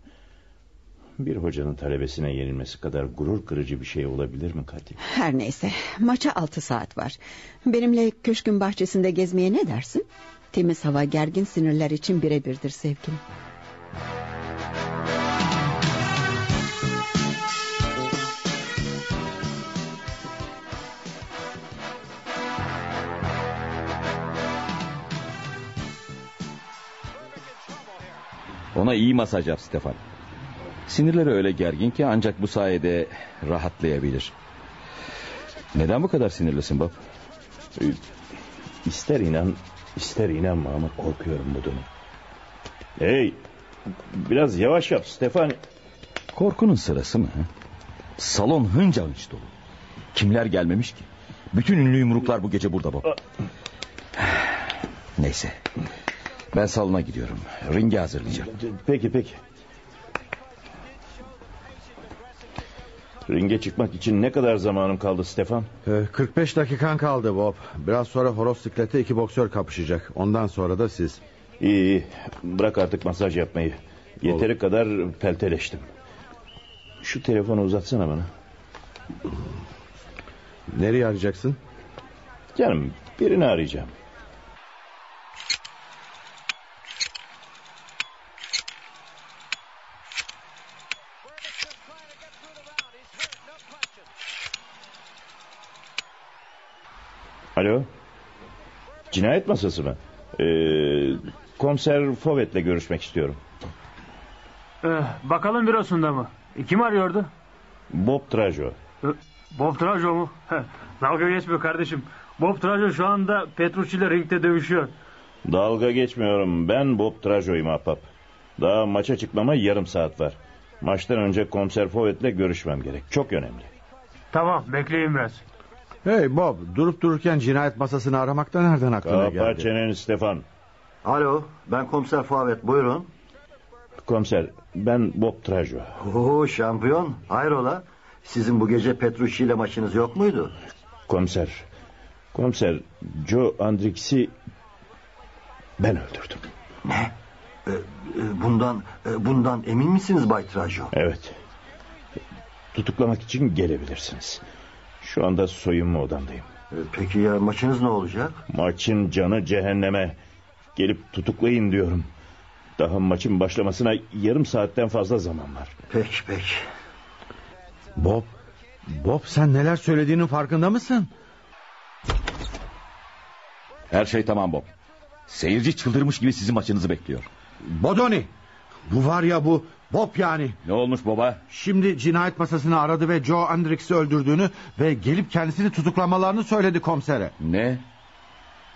Bir hocanın talebesine yenilmesi kadar gurur kırıcı bir şey olabilir mi Kati? Her neyse maça altı saat var. Benimle köşkün bahçesinde gezmeye ne dersin? Temiz hava gergin sinirler için birebirdir sevgilim. Ona iyi masaj yap Stefan. Sinirleri öyle gergin ki ancak bu sayede rahatlayabilir. Neden bu kadar sinirlisin Bob? Ee, İster inan ister inanma ama korkuyorum bu durum. Hey biraz yavaş yap Stefan. Korkunun sırası mı? he? Salon hınca hınç dolu. Kimler gelmemiş ki? Bütün ünlü yumruklar bu gece burada Bob. Neyse. Ben salona gidiyorum. Ringi hazırlayacağım. Peki peki. Ringe çıkmak için ne kadar zamanım kaldı Stefan? Ee, 45 dakikan kaldı Bob. Biraz sonra horoz siklete iki boksör kapışacak. Ondan sonra da siz. İyi iyi. Bırak artık masaj yapmayı. Yeteri kadar pelteleştim. Şu telefonu uzatsana bana. Nereye arayacaksın? Canım birini arayacağım. Alo. Cinayet masası mı? Ee, komiser Fovet'le görüşmek istiyorum. Ee, bakalım bürosunda mı? E, Kim arıyordu? Bob Trajo. Ee, Bob Trajo mu? Dalga geçmiyor kardeşim. Bob Trajo şu anda Petrucci ile ringde dövüşüyor. Dalga geçmiyorum. Ben Bob Trajo'yum ahbap. Daha maça çıkmama yarım saat var. Maçtan önce komiser Fovet'le görüşmem gerek. Çok önemli. Tamam bekleyin biraz. Hey Bob durup dururken cinayet masasını aramakta nereden aklına Kapa geldi? çeneni Stefan. Alo ben komiser Fuavet buyurun. Komiser ben Bob Trajo. Oo şampiyon hayrola? Sizin bu gece Petrucci ile maçınız yok muydu? Komiser. Komiser Joe Andrix'i ben öldürdüm. Ne? Ee, e, bundan e, bundan emin misiniz Bay Trajo? Evet. Tutuklamak için gelebilirsiniz. Şu anda soyunma odamdayım. Ee, Peki ya maçınız ne olacak? Maçın canı cehenneme. Gelip tutuklayın diyorum. Daha maçın başlamasına yarım saatten fazla zaman var. Peki peki. Bob, Bob sen neler söylediğinin farkında mısın? Her şey tamam Bob. Seyirci çıldırmış gibi sizin maçınızı bekliyor. Bodoni. Bu var ya bu Bob yani. Ne olmuş baba? Şimdi cinayet masasını aradı ve Joe Andrix'i öldürdüğünü ve gelip kendisini tutuklamalarını söyledi komisere. Ne?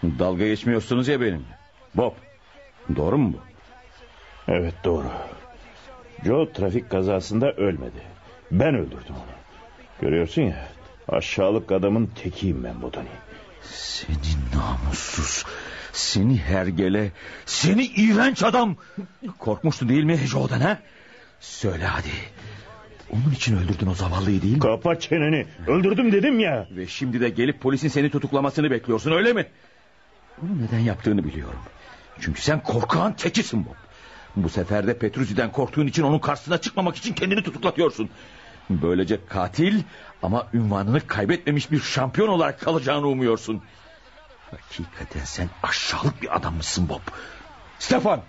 Dalga geçmiyorsunuz ya benimle. Bob, Doğru mu bu? Evet doğru. Joe trafik kazasında ölmedi. Ben öldürdüm onu. Görüyorsun ya aşağılık adamın tekiyim ben Bodoni. Seni namussuz, seni hergele, seni iğrenç adam. Korkmuştun değil mi Joe'dan ha? Söyle hadi. Onun için öldürdün o zavallıyı değil mi? Kapa çeneni. Öldürdüm dedim ya. Ve şimdi de gelip polisin seni tutuklamasını bekliyorsun öyle mi? Bunu neden yaptığını biliyorum. Çünkü sen korkağın tekisin bu. Bu sefer de Petruzi'den korktuğun için onun karşısına çıkmamak için kendini tutuklatıyorsun. Böylece katil ama ünvanını kaybetmemiş bir şampiyon olarak kalacağını umuyorsun. Hakikaten sen aşağılık bir adammışsın Bob. Stefan.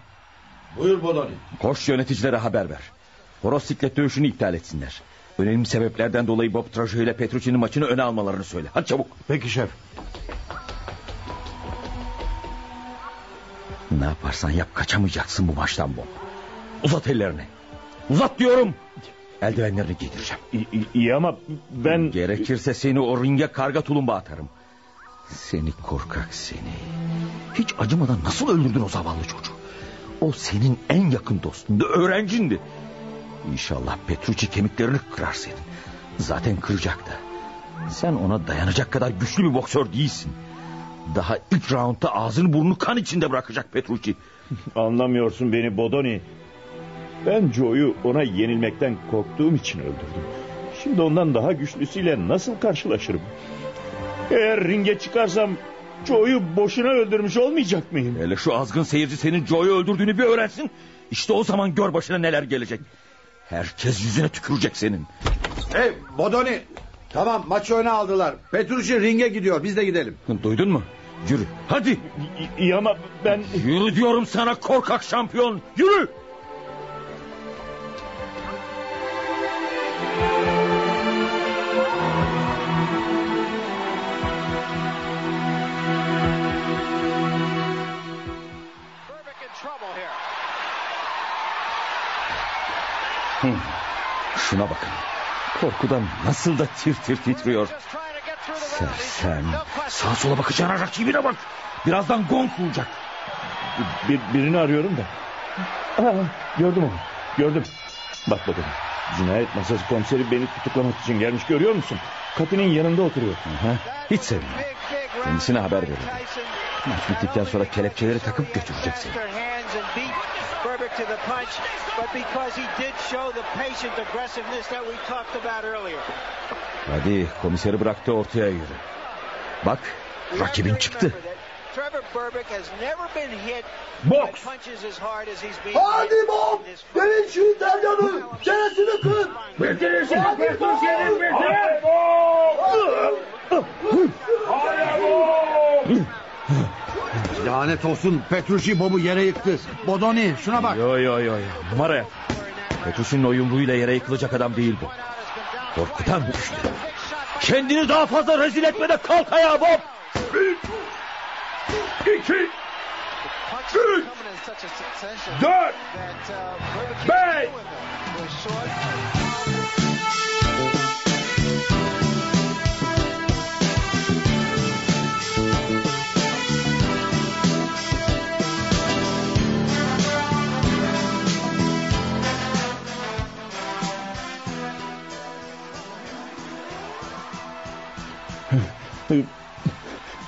Buyur Bodoni. Koş yöneticilere haber ver. Horoz siklet dövüşünü iptal etsinler. Önemli sebeplerden dolayı Bob Trajo ile Petrucci'nin maçını öne almalarını söyle. Hadi çabuk. Peki şef. Ne yaparsan yap kaçamayacaksın bu maçtan Bob. Uzat ellerini. Uzat diyorum. Eldivenlerini giydireceğim. İyi, iyi ama ben... Gerekirse seni o ringe karga tulumba atarım. Seni korkak seni. Hiç acımadan nasıl öldürdün o zavallı çocuğu? O senin en yakın dostundu, öğrencindi. İnşallah Petrucci kemiklerini kırar senin. Zaten kıracak da. Sen ona dayanacak kadar güçlü bir boksör değilsin. Daha ilk roundda ağzını burnunu kan içinde bırakacak Petrucci. Anlamıyorsun beni Bodoni. Ben Joe'yu ona yenilmekten korktuğum için öldürdüm. Şimdi ondan daha güçlüsüyle nasıl karşılaşırım? Eğer ringe çıkarsam Joe'yu boşuna öldürmüş olmayacak mıyım? Hele şu azgın seyirci senin Joe'yu öldürdüğünü bir öğrensin. İşte o zaman gör başına neler gelecek. Herkes yüzüne tükürecek senin. Hey Bodoni. Tamam maçı öne aldılar. Petrucci ringe gidiyor biz de gidelim. Duydun mu? Yürü hadi. İyi ama ben... Yürü diyorum sana korkak şampiyon. Yürü. Şuna bakın. Korkudan nasıl da tir tir titriyor. Sersem. Sağa sola bakacağına rakibine bak. Birazdan gong vuracak. Bir, birini arıyorum da. Aa, gördüm onu. Gördüm. Bak bakalım. Cinayet masası komiseri beni tutuklamak için gelmiş görüyor musun? Kapının yanında oturuyor. Aha, hiç sevinme. Kendisine haber verelim. Maç bittikten sonra kelepçeleri takıp götürecek seni. Burbick to the punch, but because he did show the patient aggressiveness that we talked about earlier. Hadi komiseri bıraktı ortaya yürü. Bak rakibin çıktı. Trevor Burbick has never been hit Box. by punches as hard as he's been Hadi fight. Gelin şu İtalyanı! Çenesini kır! Bitirirsin. Hadi Bitirirsin. Bob! Lanet olsun Petrucci Bob'u yere yıktı. Bodoni şuna bak. Yo yo yo yo numara yap. Petrucci'nin o yumruğuyla yere yıkılacak adam değil bu. Korkudan düştü. Kendini daha fazla rezil etme de kalk ayağa Bob. Bir. İki. Üç. Dört. Beş.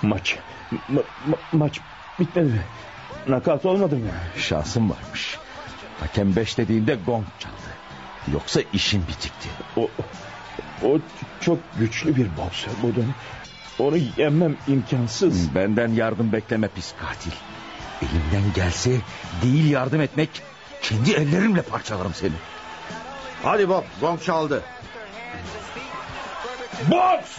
Maç. Ma- ma- maç bitmedi mi? Nakat olmadım ya. Şansın varmış. Hakem beş dediğinde gong çaldı. Yoksa işin bitikti. O, o çok güçlü bir boksör Bodoni. Onu yenmem imkansız. Benden yardım bekleme pis katil. Elimden gelse değil yardım etmek kendi ellerimle parçalarım seni. Hadi Bob gong çaldı. Boks.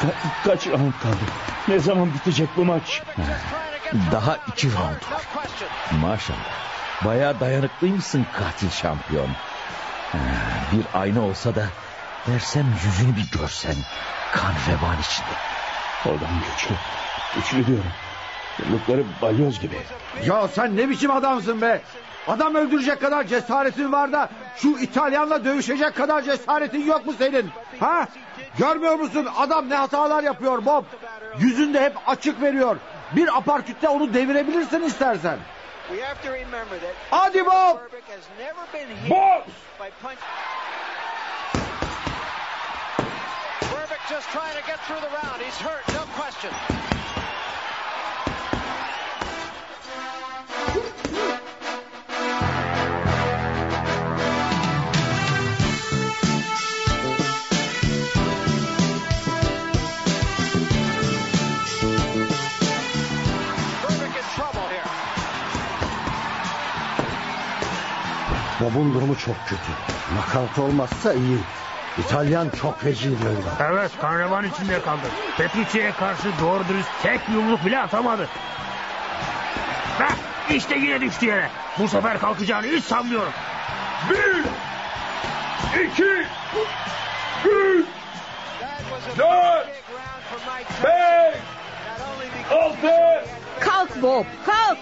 Ka- kaç round kaldı? Ne zaman bitecek bu maç? Daha iki round var. Maşallah. Bayağı dayanıklıymışsın katil şampiyon. Ha, Bir ayna olsa da versem yüzünü bir görsen. Kan revan içinde. Adam güçlü. Güçlü diyorum. Yumrukları balyoz gibi. Ya sen ne biçim adamsın be? Adam öldürecek kadar cesaretin var da şu İtalyanla dövüşecek kadar cesaretin yok mu senin? Ha? Görmüyor musun adam ne hatalar yapıyor Bob? Yüzünde hep açık veriyor. Bir aparkütte onu devirebilirsin istersen. Hadi Bob! Bob! Just trying to get through the round. He's hurt, no question. Bob'un durumu çok kötü. Nakavt olmazsa iyi. İtalyan çok feci oyuncu. Evet kan revan içinde kaldı. Petrucci'ye karşı doğru dürüst tek yumruk bile atamadı. Heh, işte yine düştü yere. Bu sefer kalkacağını hiç sanmıyorum. Bir, iki, üç, dört, beş, altı, Kalk Bob kalk.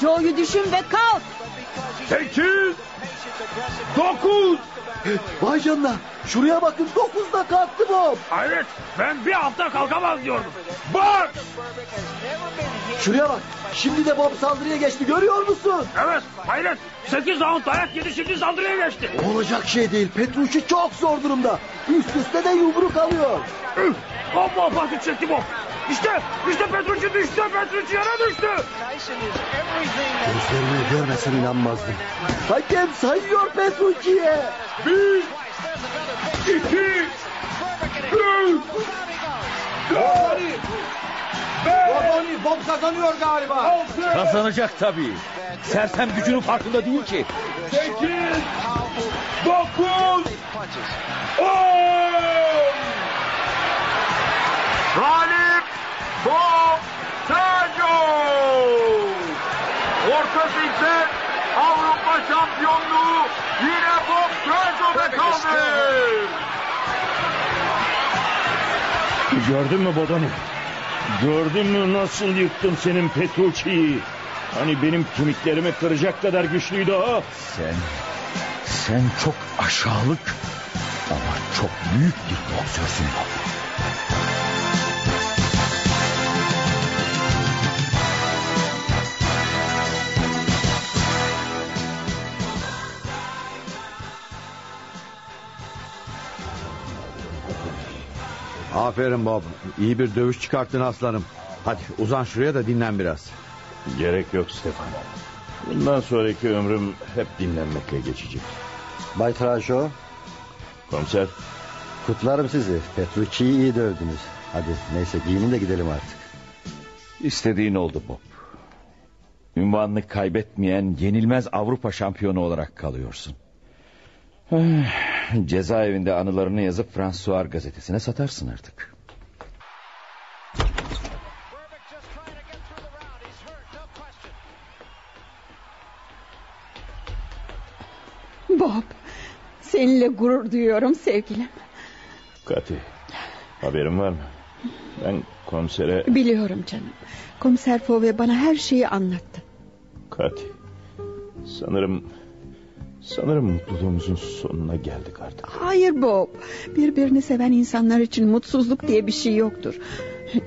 Joe'yu düşün ve kalk. Sekiz, dokuz. Vay canına. Şuraya bakın dokuzda kalktı Bob. Evet ben bir hafta kalkamaz diyordum. Bak! Şuraya bak. Şimdi de Bob saldırıya geçti görüyor musun? Evet hayret. 8 round dayak yedi şimdi saldırıya geçti. Olacak şey değil. Petrucci çok zor durumda. Üst üste de yumruk alıyor. Amma parti çekti bu. İşte işte Petrucci düştü Petrucci yere düştü. Gözlerini görmesen inanmazdım. Hakem sayıyor Petrucci'ye. Bir, iki, üç, dört, Bodoni Bob kazanıyor galiba. altı, Kazanacak tabii. Sersem gücünün farkında değil ki. sekiz, dokuz, on. Galip Bob Sergio. Orta Lig'de Avrupa şampiyonluğu yine Bob Sergio'da kaldı. Gördün mü Bodoni? Gördün mü nasıl yıktım senin Petrucci'yi? Hani benim kemiklerimi kıracak kadar güçlüydü o. Sen, sen çok aşağılık ama çok büyük bir boksörsün Bob. Aferin Bob. İyi bir dövüş çıkarttın aslanım. Hadi uzan şuraya da dinlen biraz. Gerek yok Stefan. Bundan sonraki ömrüm hep dinlenmekle geçecek. Bay Trajo Komiser kutlarım sizi. Petrucci'yi iyi dövdünüz. Hadi neyse giyinin de gidelim artık. İstediğin oldu Bob. Ünvanını kaybetmeyen yenilmez Avrupa şampiyonu olarak kalıyorsun. Cezaevinde anılarını yazıp François gazetesine satarsın artık. Bob seninle gurur duyuyorum sevgilim. Kati haberin var mı? Ben komisere Biliyorum canım. Komiser Fove bana her şeyi anlattı. Kati sanırım sanırım mutluluğumuzun sonuna geldik artık. Hayır Bob. Birbirini seven insanlar için mutsuzluk diye bir şey yoktur.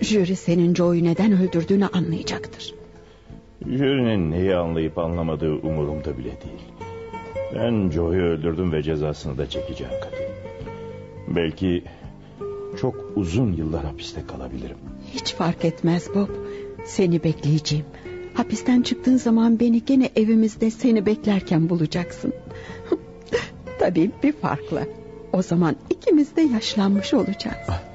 Jüri senin Joe'yu neden öldürdüğünü anlayacaktır. Jürinin neyi anlayıp anlamadığı umurumda bile değil. Ben Joe'yu öldürdüm ve cezasını da çekeceğim Kati. Belki çok uzun yıllar hapiste kalabilirim. Hiç fark etmez Bob. Seni bekleyeceğim. Hapisten çıktığın zaman beni gene evimizde seni beklerken bulacaksın. Tabii bir farkla. O zaman ikimiz de yaşlanmış olacağız. Radyo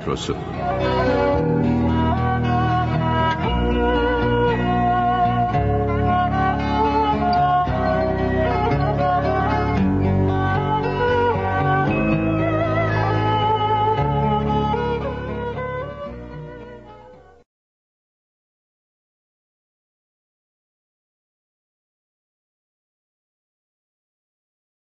Tiyatrosu